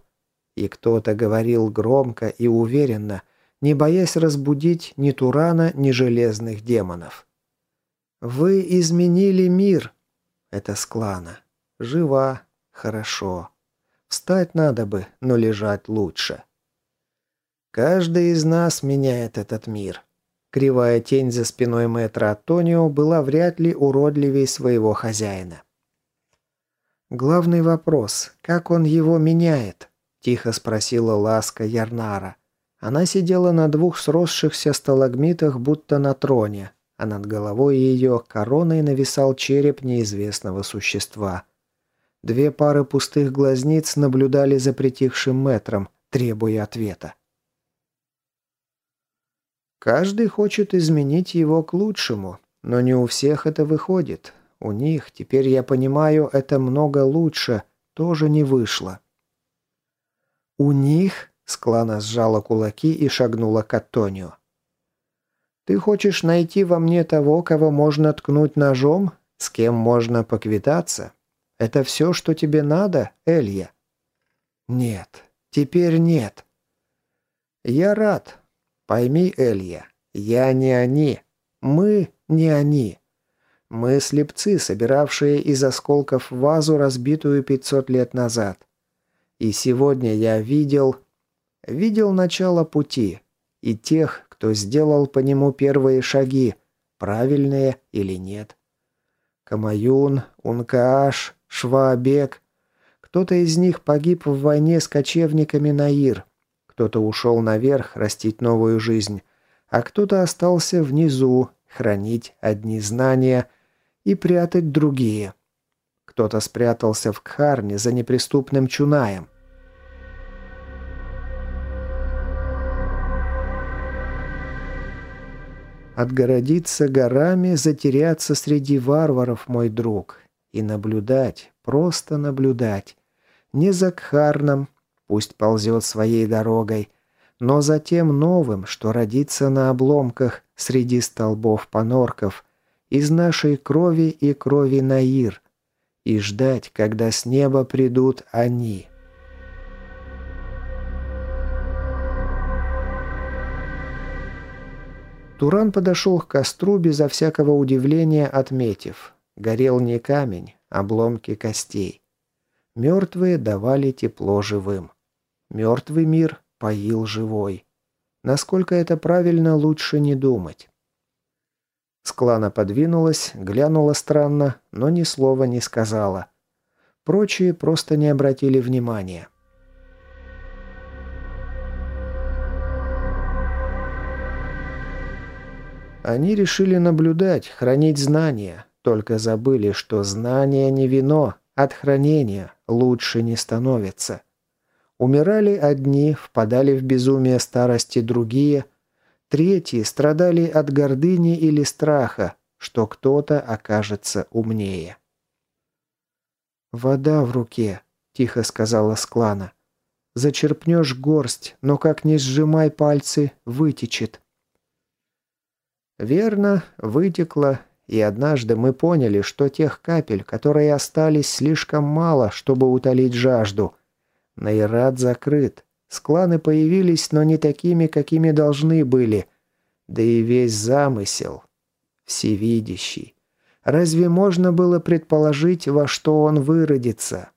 A: И кто-то говорил громко и уверенно, не боясь разбудить ни Турана, ни железных демонов. «Вы изменили мир!» Это с клана. Жива. Хорошо. Встать надо бы, но лежать лучше. Каждый из нас меняет этот мир. Кривая тень за спиной мэтра Антонио была вряд ли уродливей своего хозяина. «Главный вопрос, как он его меняет?» – тихо спросила Ласка Ярнара. Она сидела на двух сросшихся сталагмитах, будто на троне, а над головой ее короной нависал череп неизвестного существа. Две пары пустых глазниц наблюдали за притихшим метром, требуя ответа. Каждый хочет изменить его к лучшему, но не у всех это выходит. У них, теперь я понимаю, это много лучше, тоже не вышло. У них, Склана сжала кулаки и шагнула к Аттонио. Ты хочешь найти во мне того, кого можно ткнуть ножом? С кем можно поквитаться? Это все, что тебе надо, Элья?» «Нет. Теперь нет». «Я рад. Пойми, Элья, я не они. Мы не они. Мы слепцы, собиравшие из осколков вазу, разбитую 500 лет назад. И сегодня я видел... Видел начало пути. И тех, кто сделал по нему первые шаги, правильные или нет. Камаюн, Ункааш, Шваабек. Кто-то из них погиб в войне с кочевниками Наир. Кто-то ушел наверх растить новую жизнь, а кто-то остался внизу хранить одни знания и прятать другие. Кто-то спрятался в Кхарне за неприступным Чунаем. Отгородиться горами, затеряться среди варваров, мой друг. И наблюдать, просто наблюдать. Не за Кхарном, пусть ползет своей дорогой, но за тем новым, что родится на обломках среди столбов понорков, из нашей крови и крови Наир, и ждать, когда с неба придут они». Туран подошел к костру безо всякого удивления, отметив. Горел не камень, обломки костей. Мертвые давали тепло живым. Мертвый мир поил живой. Насколько это правильно, лучше не думать. Склана подвинулась, глянула странно, но ни слова не сказала. Прочие просто не обратили внимания. Они решили наблюдать, хранить знания, только забыли, что знание не вино, от хранения лучше не становится. Умирали одни, впадали в безумие старости другие, третьи страдали от гордыни или страха, что кто-то окажется умнее. «Вода в руке», — тихо сказала Склана. «Зачерпнешь горсть, но как не сжимай пальцы, вытечет». Верно, вытекло, и однажды мы поняли, что тех капель, которые остались, слишком мало, чтобы утолить жажду. Найрат закрыт. Скланы появились, но не такими, какими должны были. Да и весь замысел. Всевидящий. Разве можно было предположить, во что он выродится?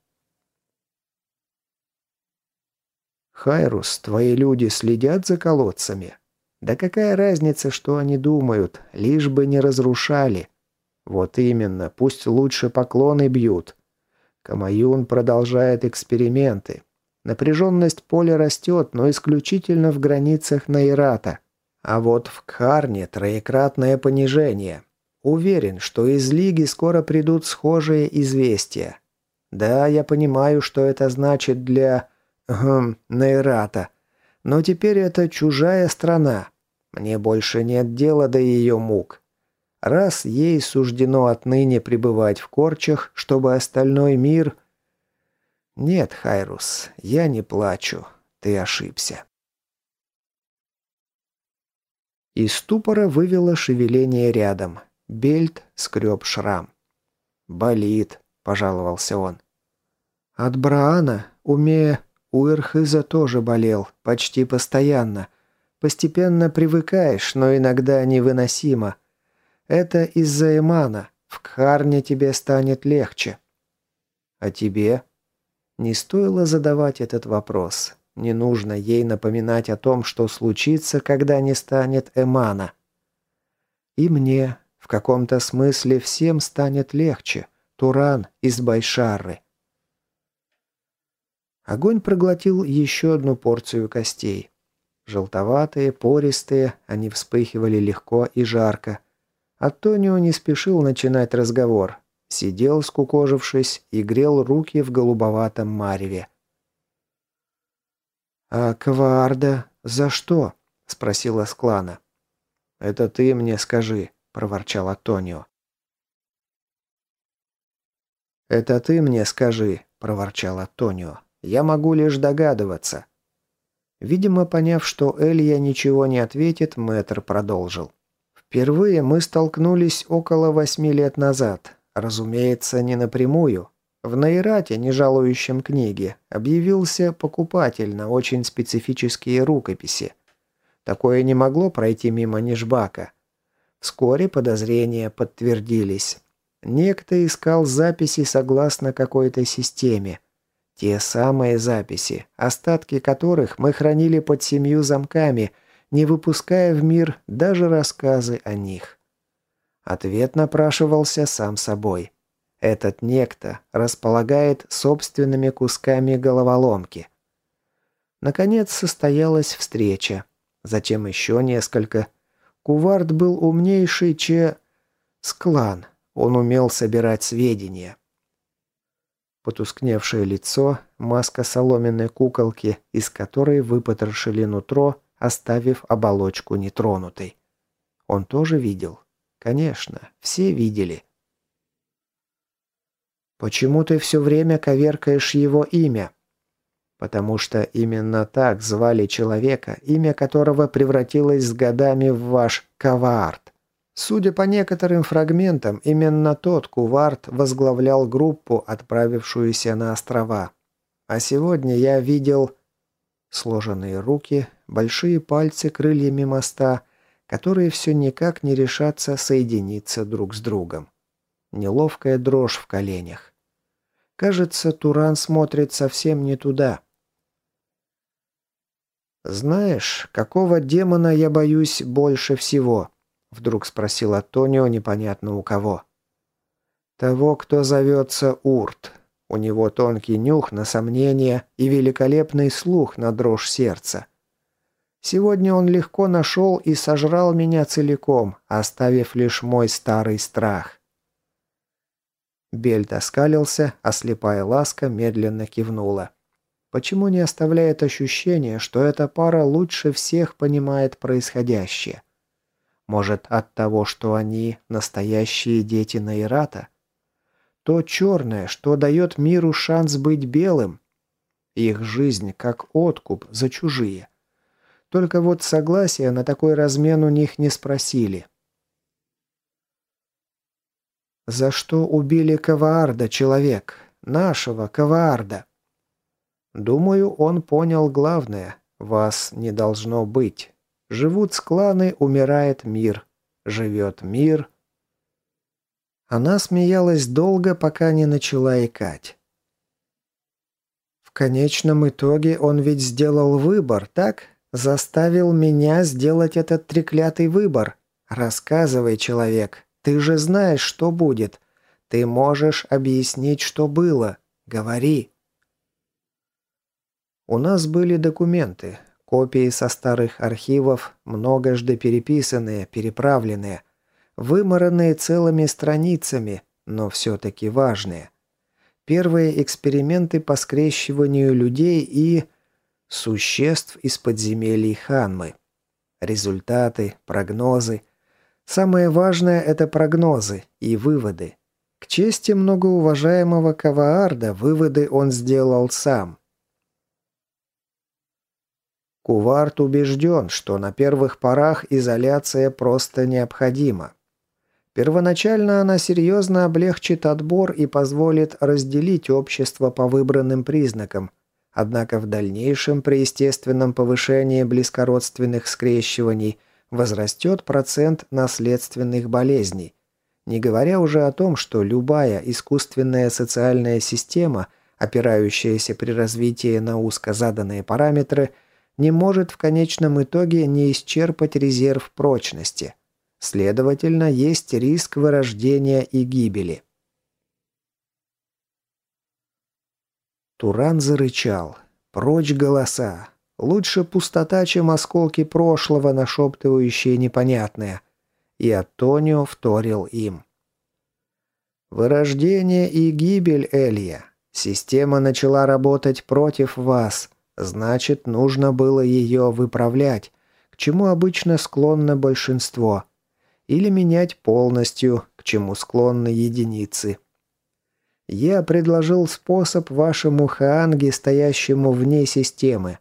A: «Хайрус, твои люди следят за колодцами?» Да какая разница, что они думают, лишь бы не разрушали. Вот именно, пусть лучше поклоны бьют. Камаюн продолжает эксперименты. Напряженность поля растет, но исключительно в границах Найрата. А вот в Кхарне троекратное понижение. Уверен, что из Лиги скоро придут схожие известия. Да, я понимаю, что это значит для... Хм, Найрата. Но теперь это чужая страна. Мне больше нет дела до ее мук. Раз ей суждено отныне пребывать в корчах, чтобы остальной мир... Нет, Хайрус, я не плачу. Ты ошибся. Из ступора вывело шевеление рядом. Бельт скреб шрам. «Болит», — пожаловался он. «От Браана, умея, у Ирхиза тоже болел, почти постоянно. Постепенно привыкаешь, но иногда невыносимо. Это из-за Эмана. В Кхарне тебе станет легче. А тебе? Не стоило задавать этот вопрос. Не нужно ей напоминать о том, что случится, когда не станет Эмана. И мне, в каком-то смысле, всем станет легче. Туран из Байшары. Огонь проглотил еще одну порцию костей. Желтоватые, пористые, они вспыхивали легко и жарко. Антонио не спешил начинать разговор. Сидел, скукожившись, и грел руки в голубоватом мареве. «А Кварда за что?» – спросила Склана. «Это ты мне скажи», – проворчал Антонио. «Это ты мне скажи», – проворчал Антонио. «Я могу лишь догадываться». Видимо, поняв, что Элья ничего не ответит, мэтр продолжил. «Впервые мы столкнулись около восьми лет назад. Разумеется, не напрямую. В Наирате, не жалующем книги, объявился покупатель на очень специфические рукописи. Такое не могло пройти мимо Нижбака. Вскоре подозрения подтвердились. Некто искал записи согласно какой-то системе. Те самые записи, остатки которых мы хранили под семью замками, не выпуская в мир даже рассказы о них. Ответ напрашивался сам собой. Этот некто располагает собственными кусками головоломки. Наконец состоялась встреча. Затем еще несколько. Кувард был умнейший, че... Склан. Он умел собирать сведения. Потускневшее лицо, маска соломенной куколки, из которой выпотрошили нутро, оставив оболочку нетронутой. Он тоже видел? Конечно, все видели. «Почему ты все время коверкаешь его имя?» «Потому что именно так звали человека, имя которого превратилось с годами в ваш Каваард. Судя по некоторым фрагментам, именно тот Кувард возглавлял группу, отправившуюся на острова. А сегодня я видел сложенные руки, большие пальцы крыльями моста, которые все никак не решатся соединиться друг с другом. Неловкая дрожь в коленях. Кажется, Туран смотрит совсем не туда. «Знаешь, какого демона я боюсь больше всего?» Вдруг спросил Антонио непонятно у кого. «Того, кто зовется Урт. У него тонкий нюх на сомнения и великолепный слух на дрожь сердца. Сегодня он легко нашел и сожрал меня целиком, оставив лишь мой старый страх». Бельт оскалился, а слепая ласка медленно кивнула. Почему не оставляет ощущение, что эта пара лучше всех понимает происходящее? Может, от того, что они настоящие дети Нейрата? То черное, что дает миру шанс быть белым. Их жизнь как откуп за чужие. Только вот согласия на такой размен у них не спросили. «За что убили Каваарда, человек? Нашего Каваарда?» «Думаю, он понял главное. Вас не должно быть. Живут скланы, умирает мир. Живет мир. Она смеялась долго, пока не начала икать. В конечном итоге он ведь сделал выбор, так? Заставил меня сделать этот треклятый выбор. Рассказывай, человек. Ты же знаешь, что будет. Ты можешь объяснить, что было. Говори. У нас были документы. Копии со старых архивов, многожды переписанные, переправленные, вымаранные целыми страницами, но все-таки важные. Первые эксперименты по скрещиванию людей и... существ из подземелий Ханмы. Результаты, прогнозы. Самое важное – это прогнозы и выводы. К чести многоуважаемого Каваарда, выводы он сделал сам – Куварт убежден, что на первых порах изоляция просто необходима. Первоначально она серьезно облегчит отбор и позволит разделить общество по выбранным признакам, однако в дальнейшем при естественном повышении близкородственных скрещиваний возрастет процент наследственных болезней, не говоря уже о том, что любая искусственная социальная система, опирающаяся при развитии на узко заданные параметры – не может в конечном итоге не исчерпать резерв прочности. Следовательно, есть риск вырождения и гибели. Туран зарычал. Прочь голоса. Лучше пустота, чем осколки прошлого, нашептывающие непонятное. И Антонио вторил им. Вырождение и гибель Элья. Система начала работать против вас. Значит, нужно было ее выправлять, к чему обычно склонно большинство. Или менять полностью, к чему склонны единицы. Я предложил способ вашему хаанге, стоящему вне системы.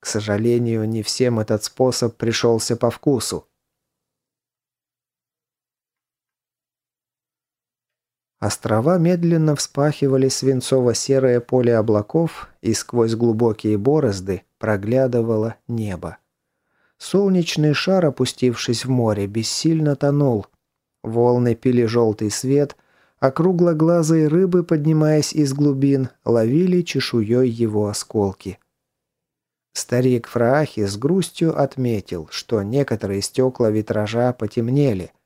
A: К сожалению, не всем этот способ пришелся по вкусу. Острова медленно вспахивали свинцово-серое поле облаков, и сквозь глубокие борозды проглядывало небо. Солнечный шар, опустившись в море, бессильно тонул. Волны пили желтый свет, а круглоглазые рыбы, поднимаясь из глубин, ловили чешуей его осколки. Старик Фраахи с грустью отметил, что некоторые стекла витража потемнели –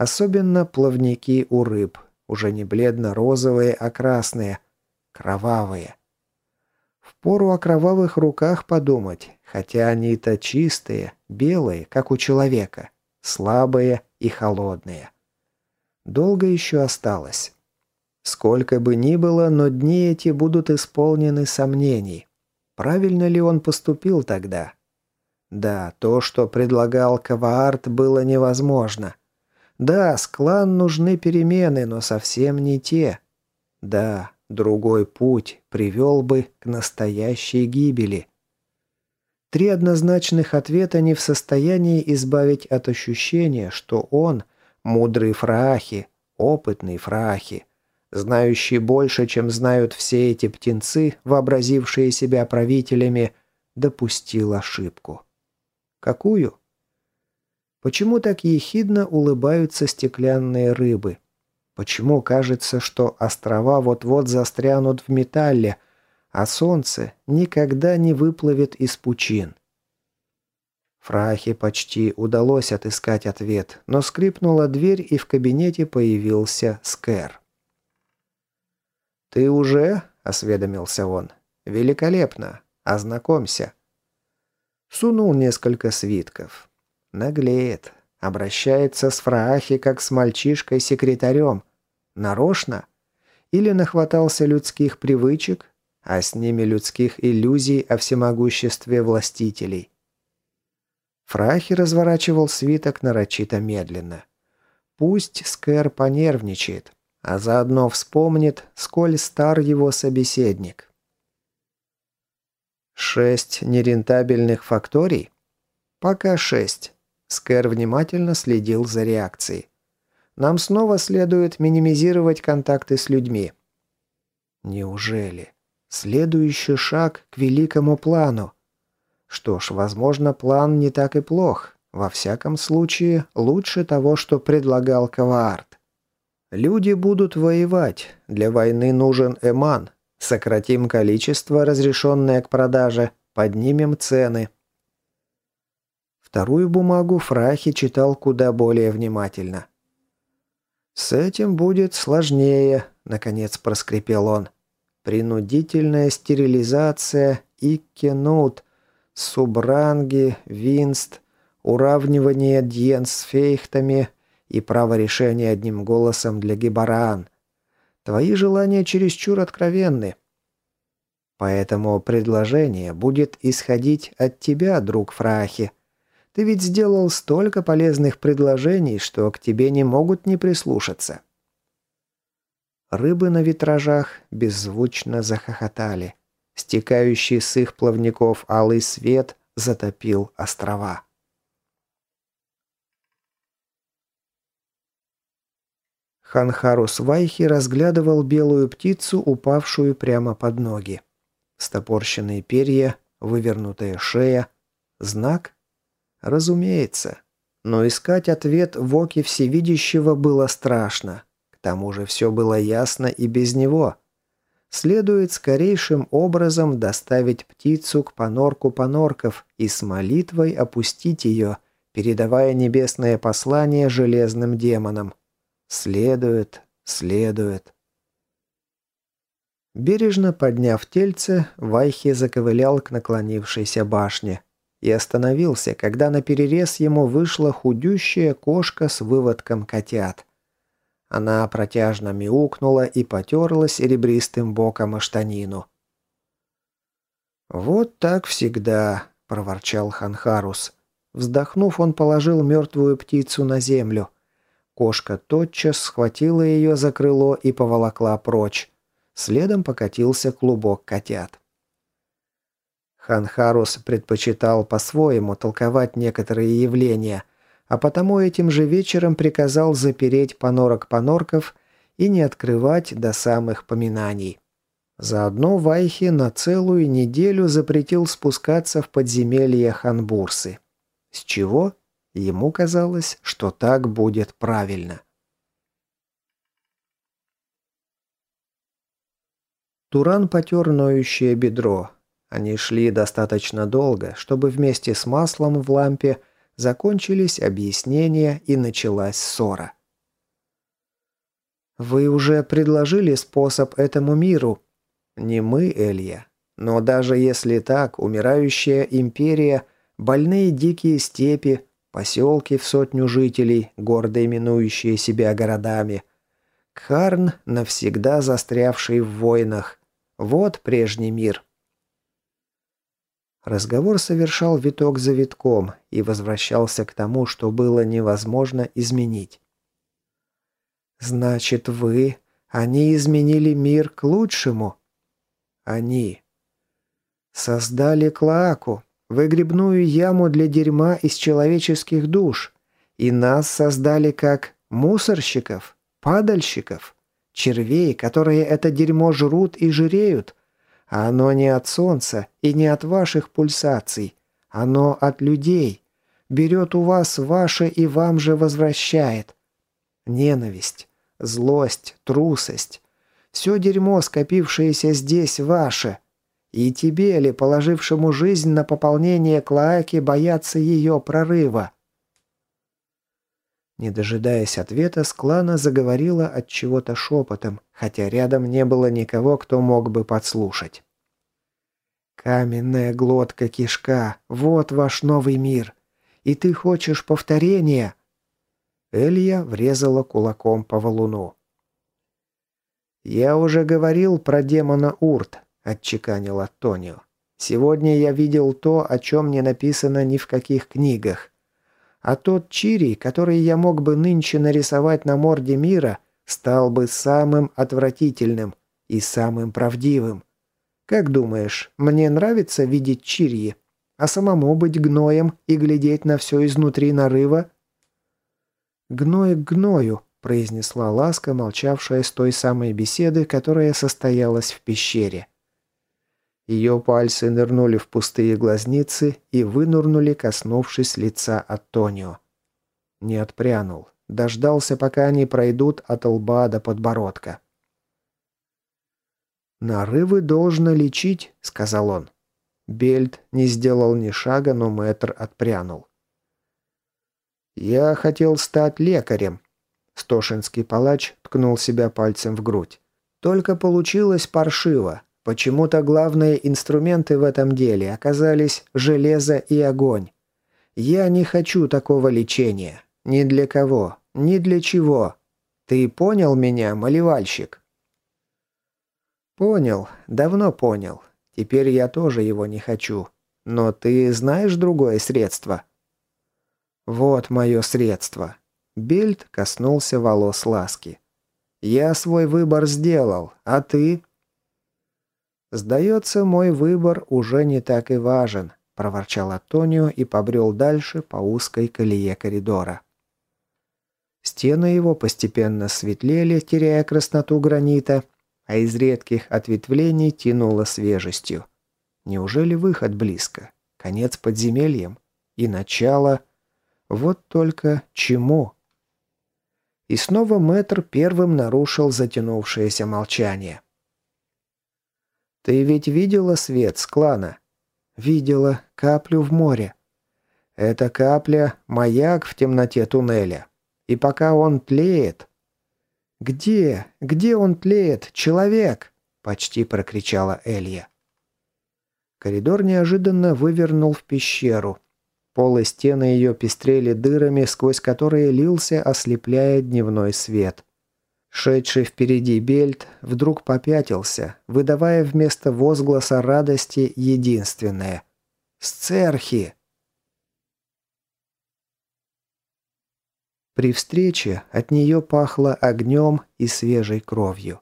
A: Особенно плавники у рыб, уже не бледно-розовые, а красные, кровавые. Впору о кровавых руках подумать, хотя они-то чистые, белые, как у человека, слабые и холодные. Долго еще осталось. Сколько бы ни было, но дни эти будут исполнены сомнений. Правильно ли он поступил тогда? Да, то, что предлагал Каваарт, было невозможно. Да, с клан нужны перемены, но совсем не те. Да, другой путь привел бы к настоящей гибели. Три однозначных ответа не в состоянии избавить от ощущения, что он – мудрый фраахи, опытный фраахи, знающий больше, чем знают все эти птенцы, вообразившие себя правителями, допустил ошибку. Какую? Почему так ехидно улыбаются стеклянные рыбы? Почему кажется, что острова вот-вот застрянут в металле, а солнце никогда не выплывет из пучин? Фрахе почти удалось отыскать ответ, но скрипнула дверь, и в кабинете появился Скэр. «Ты уже?» – осведомился он. «Великолепно. Ознакомься». Сунул несколько свитков. Наглеет. Обращается с Фраахи, как с мальчишкой-секретарем. Нарочно? Или нахватался людских привычек, а с ними людских иллюзий о всемогуществе властителей? Фрахи разворачивал свиток нарочито медленно. Пусть Скэр понервничает, а заодно вспомнит, сколь стар его собеседник. Шесть нерентабельных факторий? Пока шесть. Скэр внимательно следил за реакцией. Нам снова следует минимизировать контакты с людьми. Неужели? Следующий шаг к великому плану. Что ж, возможно, план не так и плох. Во всяком случае, лучше того, что предлагал Каваарт. Люди будут воевать. Для войны нужен эман, Сократим количество, разрешенное к продаже, поднимем цены. Вторую бумагу Фрахи читал куда более внимательно. «С этим будет сложнее», — наконец проскрипел он. «Принудительная стерилизация, иккенут, субранги, винст, уравнивание дьен с фейхтами и право решения одним голосом для гибаран. Твои желания чересчур откровенны. Поэтому предложение будет исходить от тебя, друг Фрахи. Ты ведь сделал столько полезных предложений, что к тебе не могут не прислушаться». Рыбы на витражах беззвучно захохотали. Стекающий с их плавников алый свет затопил острова. Ханхарус Вайхи разглядывал белую птицу, упавшую прямо под ноги. Стопорщенные перья, вывернутая шея. Знак? Разумеется. Но искать ответ в оке всевидящего было страшно. К тому же все было ясно и без него. Следует скорейшим образом доставить птицу к понорку понорков и с молитвой опустить ее, передавая небесное послание железным демонам. Следует, следует. Бережно подняв тельце, Вайхи заковылял к наклонившейся башне и остановился, когда на перерез ему вышла худющая кошка с выводком котят. Она протяжно мяукнула и потерлась ребристым боком о штанину. «Вот так всегда», — проворчал Ханхарус. Вздохнув, он положил мертвую птицу на землю — Кошка тотчас схватила ее за крыло и поволокла прочь. Следом покатился клубок котят. Ханхарус предпочитал по-своему толковать некоторые явления, а потому этим же вечером приказал запереть понорок-понорков и не открывать до самых поминаний. Заодно Вайхи на целую неделю запретил спускаться в подземелье Ханбурсы. С чего? Ему казалось, что так будет правильно. Туран потер ноющее бедро. Они шли достаточно долго, чтобы вместе с маслом в лампе закончились объяснения и началась ссора. Вы уже предложили способ этому миру. Не мы, Элья. Но даже если так, умирающая империя, больные дикие степи, поселки в сотню жителей, гордо именующие себя городами. Кхарн, навсегда застрявший в войнах. Вот прежний мир. Разговор совершал виток за витком и возвращался к тому, что было невозможно изменить. «Значит, вы... Они изменили мир к лучшему?» «Они...» «Создали Клоаку, выгребную яму для дерьма из человеческих душ, и нас создали как мусорщиков, падальщиков, червей, которые это дерьмо жрут и жиреют, оно не от солнца и не от ваших пульсаций. Оно от людей. Берет у вас ваше и вам же возвращает. Ненависть, злость, трусость. Все дерьмо, скопившееся здесь, ваше. И тебе ли, положившему жизнь на пополнение клоаки, бояться ее прорыва? Не дожидаясь ответа, Склана заговорила от чего-то шепотом, хотя рядом не было никого, кто мог бы подслушать. «Каменная глотка кишка, вот ваш новый мир. И ты хочешь повторения?» Элья врезала кулаком по валуну. «Я уже говорил про демона Урт», — отчеканил Антонио. «Сегодня я видел то, о чем не написано ни в каких книгах. А тот Чири, который я мог бы нынче нарисовать на морде мира, стал бы самым отвратительным и самым правдивым. Как думаешь, мне нравится видеть Чирьи, а самому быть гноем и глядеть на все изнутри нарыва?» «Гной к гною», – произнесла Ласка, молчавшая с той самой беседы, которая состоялась в пещере. Ее пальцы нырнули в пустые глазницы и вынурнули, коснувшись лица Антонио. Не отпрянул. Дождался, пока они пройдут от лба до подбородка. «Нарывы должно лечить», — сказал он. Бельт не сделал ни шага, но мэтр отпрянул. «Я хотел стать лекарем», — Стошинский палач ткнул себя пальцем в грудь. «Только получилось паршиво. Почему-то главные инструменты в этом деле оказались железо и огонь. Я не хочу такого лечения. Ни для кого. Ни для чего. Ты понял меня, малевальщик? Понял. Давно понял. Теперь я тоже его не хочу. Но ты знаешь другое средство? Вот мое средство. Бельт коснулся волос ласки. Я свой выбор сделал, а ты? «Сдается, мой выбор уже не так и важен», – проворчал Антонио и побрел дальше по узкой колее коридора. Стены его постепенно светлели, теряя красноту гранита, а из редких ответвлений тянуло свежестью. Неужели выход близко? Конец подземельем? И начало? Вот только чему? И снова мэтр первым нарушил затянувшееся молчание. «Ты ведь видела свет с клана?» «Видела. Каплю в море». «Эта капля — маяк в темноте туннеля. И пока он тлеет...» «Где? Где он тлеет? Человек!» — почти прокричала Элья. Коридор неожиданно вывернул в пещеру. Пол и стены ее пестрели дырами, сквозь которые лился, ослепляя дневной свет. Шедший впереди Бельт вдруг попятился, выдавая вместо возгласа радости единственное. «Сцерхи!» При встрече от нее пахло огнем и свежей кровью.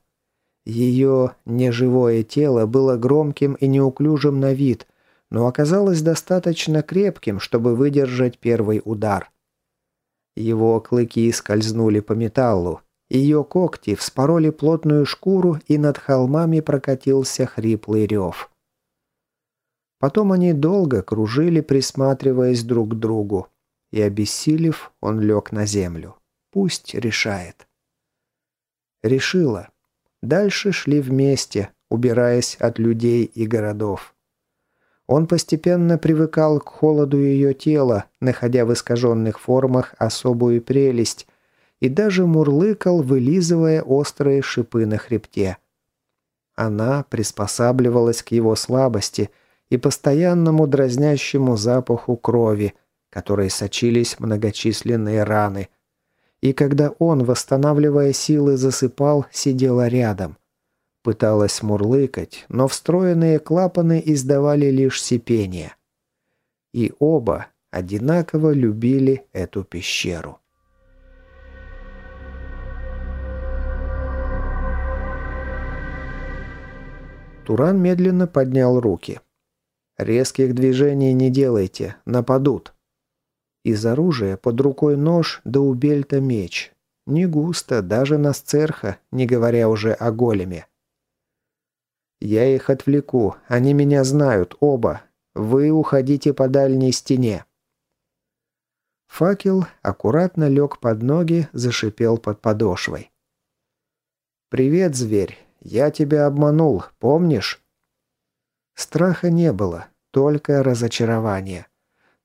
A: Ее неживое тело было громким и неуклюжим на вид, но оказалось достаточно крепким, чтобы выдержать первый удар. Его клыки скользнули по металлу, ее когти вспороли плотную шкуру, и над холмами прокатился хриплый рев. Потом они долго кружили, присматриваясь друг к другу. И, обессилев, он лег на землю. Пусть решает. Решила. Дальше шли вместе, убираясь от людей и городов. Он постепенно привыкал к холоду ее тела, находя в искаженных формах особую прелесть, и даже мурлыкал, вылизывая острые шипы на хребте. Она приспосабливалась к его слабости и постоянному дразнящему запаху крови, которой сочились многочисленные раны. И когда он, восстанавливая силы, засыпал, сидела рядом. Пыталась мурлыкать, но встроенные клапаны издавали лишь сипение. И оба одинаково любили эту пещеру. Туран медленно поднял руки. «Резких движений не делайте, нападут». Из оружия под рукой нож, да у бельта меч. Не густо, даже на сцерха, не говоря уже о големе. «Я их отвлеку, они меня знают, оба. Вы уходите по дальней стене». Факел аккуратно лег под ноги, зашипел под подошвой. «Привет, зверь. Я тебя обманул, помнишь?» Страха не было, только разочарование.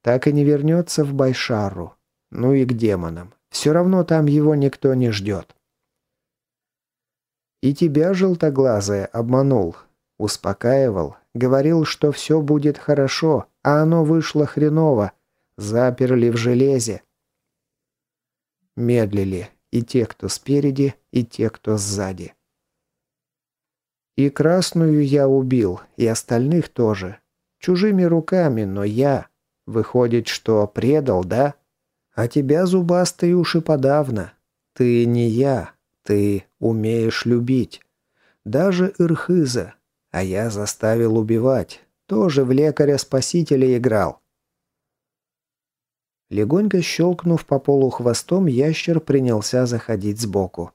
A: Так и не вернется в Байшару. Ну и к демонам. Все равно там его никто не ждет. И тебя, желтоглазая, обманул. Успокаивал. Говорил, что все будет хорошо, а оно вышло хреново. Заперли в железе. Медлили. И те, кто спереди, и те, кто сзади. И красную я убил, и остальных тоже. Чужими руками, но я. Выходит, что предал, да? А тебя, зубастый, уж и подавно. Ты не я. Ты умеешь любить. Даже Ирхыза. А я заставил убивать. Тоже в лекаря-спасителя играл. Легонько щелкнув по полу хвостом, ящер принялся заходить сбоку.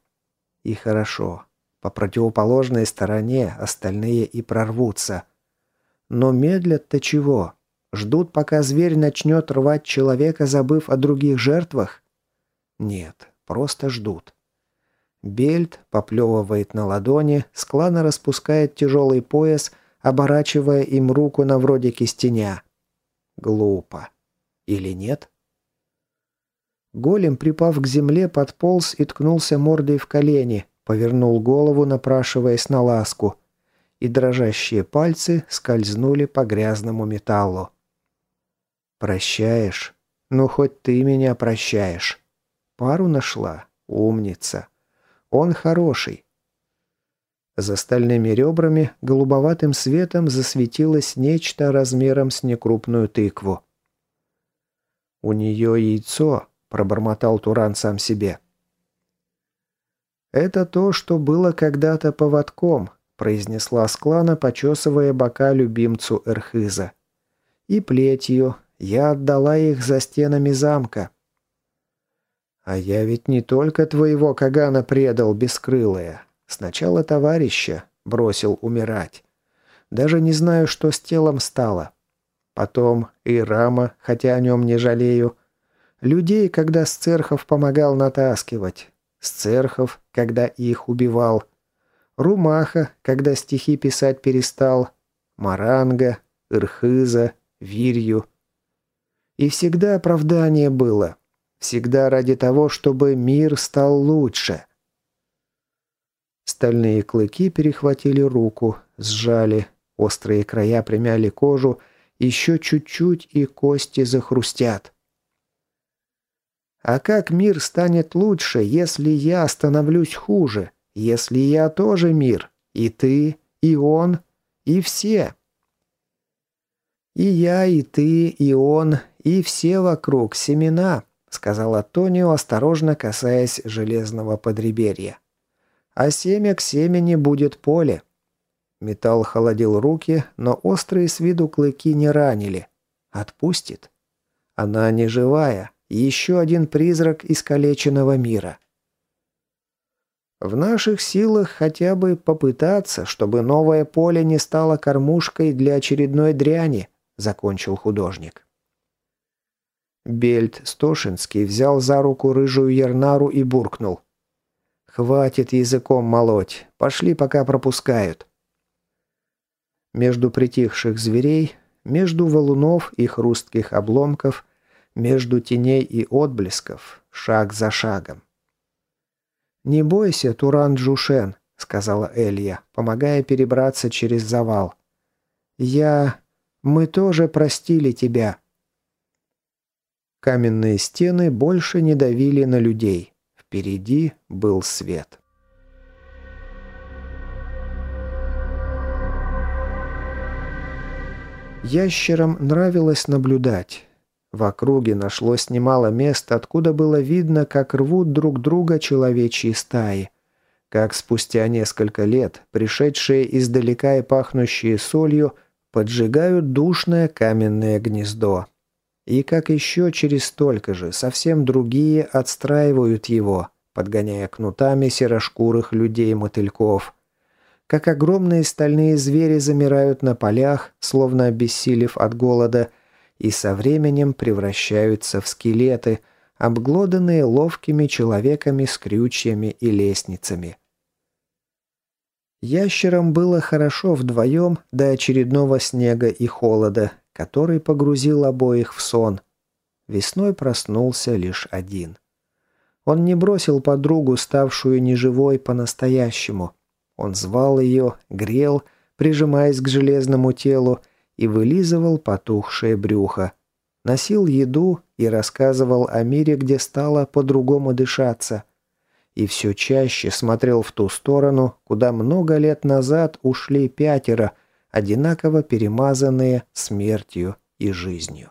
A: И хорошо. По противоположной стороне остальные и прорвутся. Но медлят-то чего? Ждут, пока зверь начнет рвать человека, забыв о других жертвах? Нет, просто ждут. Бельт поплевывает на ладони, склана распускает тяжелый пояс, оборачивая им руку на вроде кистеня. Глупо. Или нет? Голем, припав к земле, подполз и ткнулся мордой в колени, Повернул голову, напрашиваясь на ласку, и дрожащие пальцы скользнули по грязному металлу. «Прощаешь? Ну, хоть ты меня прощаешь. Пару нашла? Умница. Он хороший». За стальными ребрами голубоватым светом засветилось нечто размером с некрупную тыкву. «У нее яйцо», — пробормотал Туран сам себе. «Это то, что было когда-то поводком», – произнесла Склана, почесывая бока любимцу Эрхиза. «И плетью. Я отдала их за стенами замка». «А я ведь не только твоего Кагана предал, бескрылая. Сначала товарища бросил умирать. Даже не знаю, что с телом стало. Потом и Рама, хотя о нем не жалею. Людей, когда Сцерхов помогал натаскивать. Сцерхов, когда их убивал. Румаха, когда стихи писать перестал. Маранга, Ирхыза, Вирью. И всегда оправдание было. Всегда ради того, чтобы мир стал лучше. Стальные клыки перехватили руку, сжали. Острые края примяли кожу. Еще чуть-чуть, и кости захрустят. А как мир станет лучше, если я становлюсь хуже? Если я тоже мир? И ты, и он, и все? И я, и ты, и он, и все вокруг семена, сказал Антонио, осторожно касаясь железного подреберья. А семя к семени будет поле. Металл холодил руки, но острые с виду клыки не ранили. Отпустит. Она не живая, еще один призрак искалеченного мира. В наших силах хотя бы попытаться, чтобы новое поле не стало кормушкой для очередной дряни, закончил художник. Бельт Стошинский взял за руку рыжую Ернару и буркнул. «Хватит языком молоть. Пошли, пока пропускают». Между притихших зверей, между валунов и хрустких обломков между теней и отблесков, шаг за шагом. «Не бойся, Туран Джушен», — сказала Элья, помогая перебраться через завал. «Я... Мы тоже простили тебя». Каменные стены больше не давили на людей. Впереди был свет. Ящерам нравилось наблюдать. В округе нашлось немало мест, откуда было видно, как рвут друг друга человечьи стаи. Как спустя несколько лет, пришедшие издалека и пахнущие солью, поджигают душное каменное гнездо. И как еще через столько же, совсем другие отстраивают его, подгоняя кнутами серошкурых людей-мотыльков – как огромные стальные звери замирают на полях, словно обессилев от голода, и со временем превращаются в скелеты, обглоданные ловкими человеками с крючьями и лестницами. Ящерам было хорошо вдвоем до очередного снега и холода, который погрузил обоих в сон. Весной проснулся лишь один. Он не бросил подругу, ставшую неживой по-настоящему – он звал ее, грел, прижимаясь к железному телу, и вылизывал потухшее брюхо. Носил еду и рассказывал о мире, где стало по-другому дышаться. И все чаще смотрел в ту сторону, куда много лет назад ушли пятеро, одинаково перемазанные смертью и жизнью.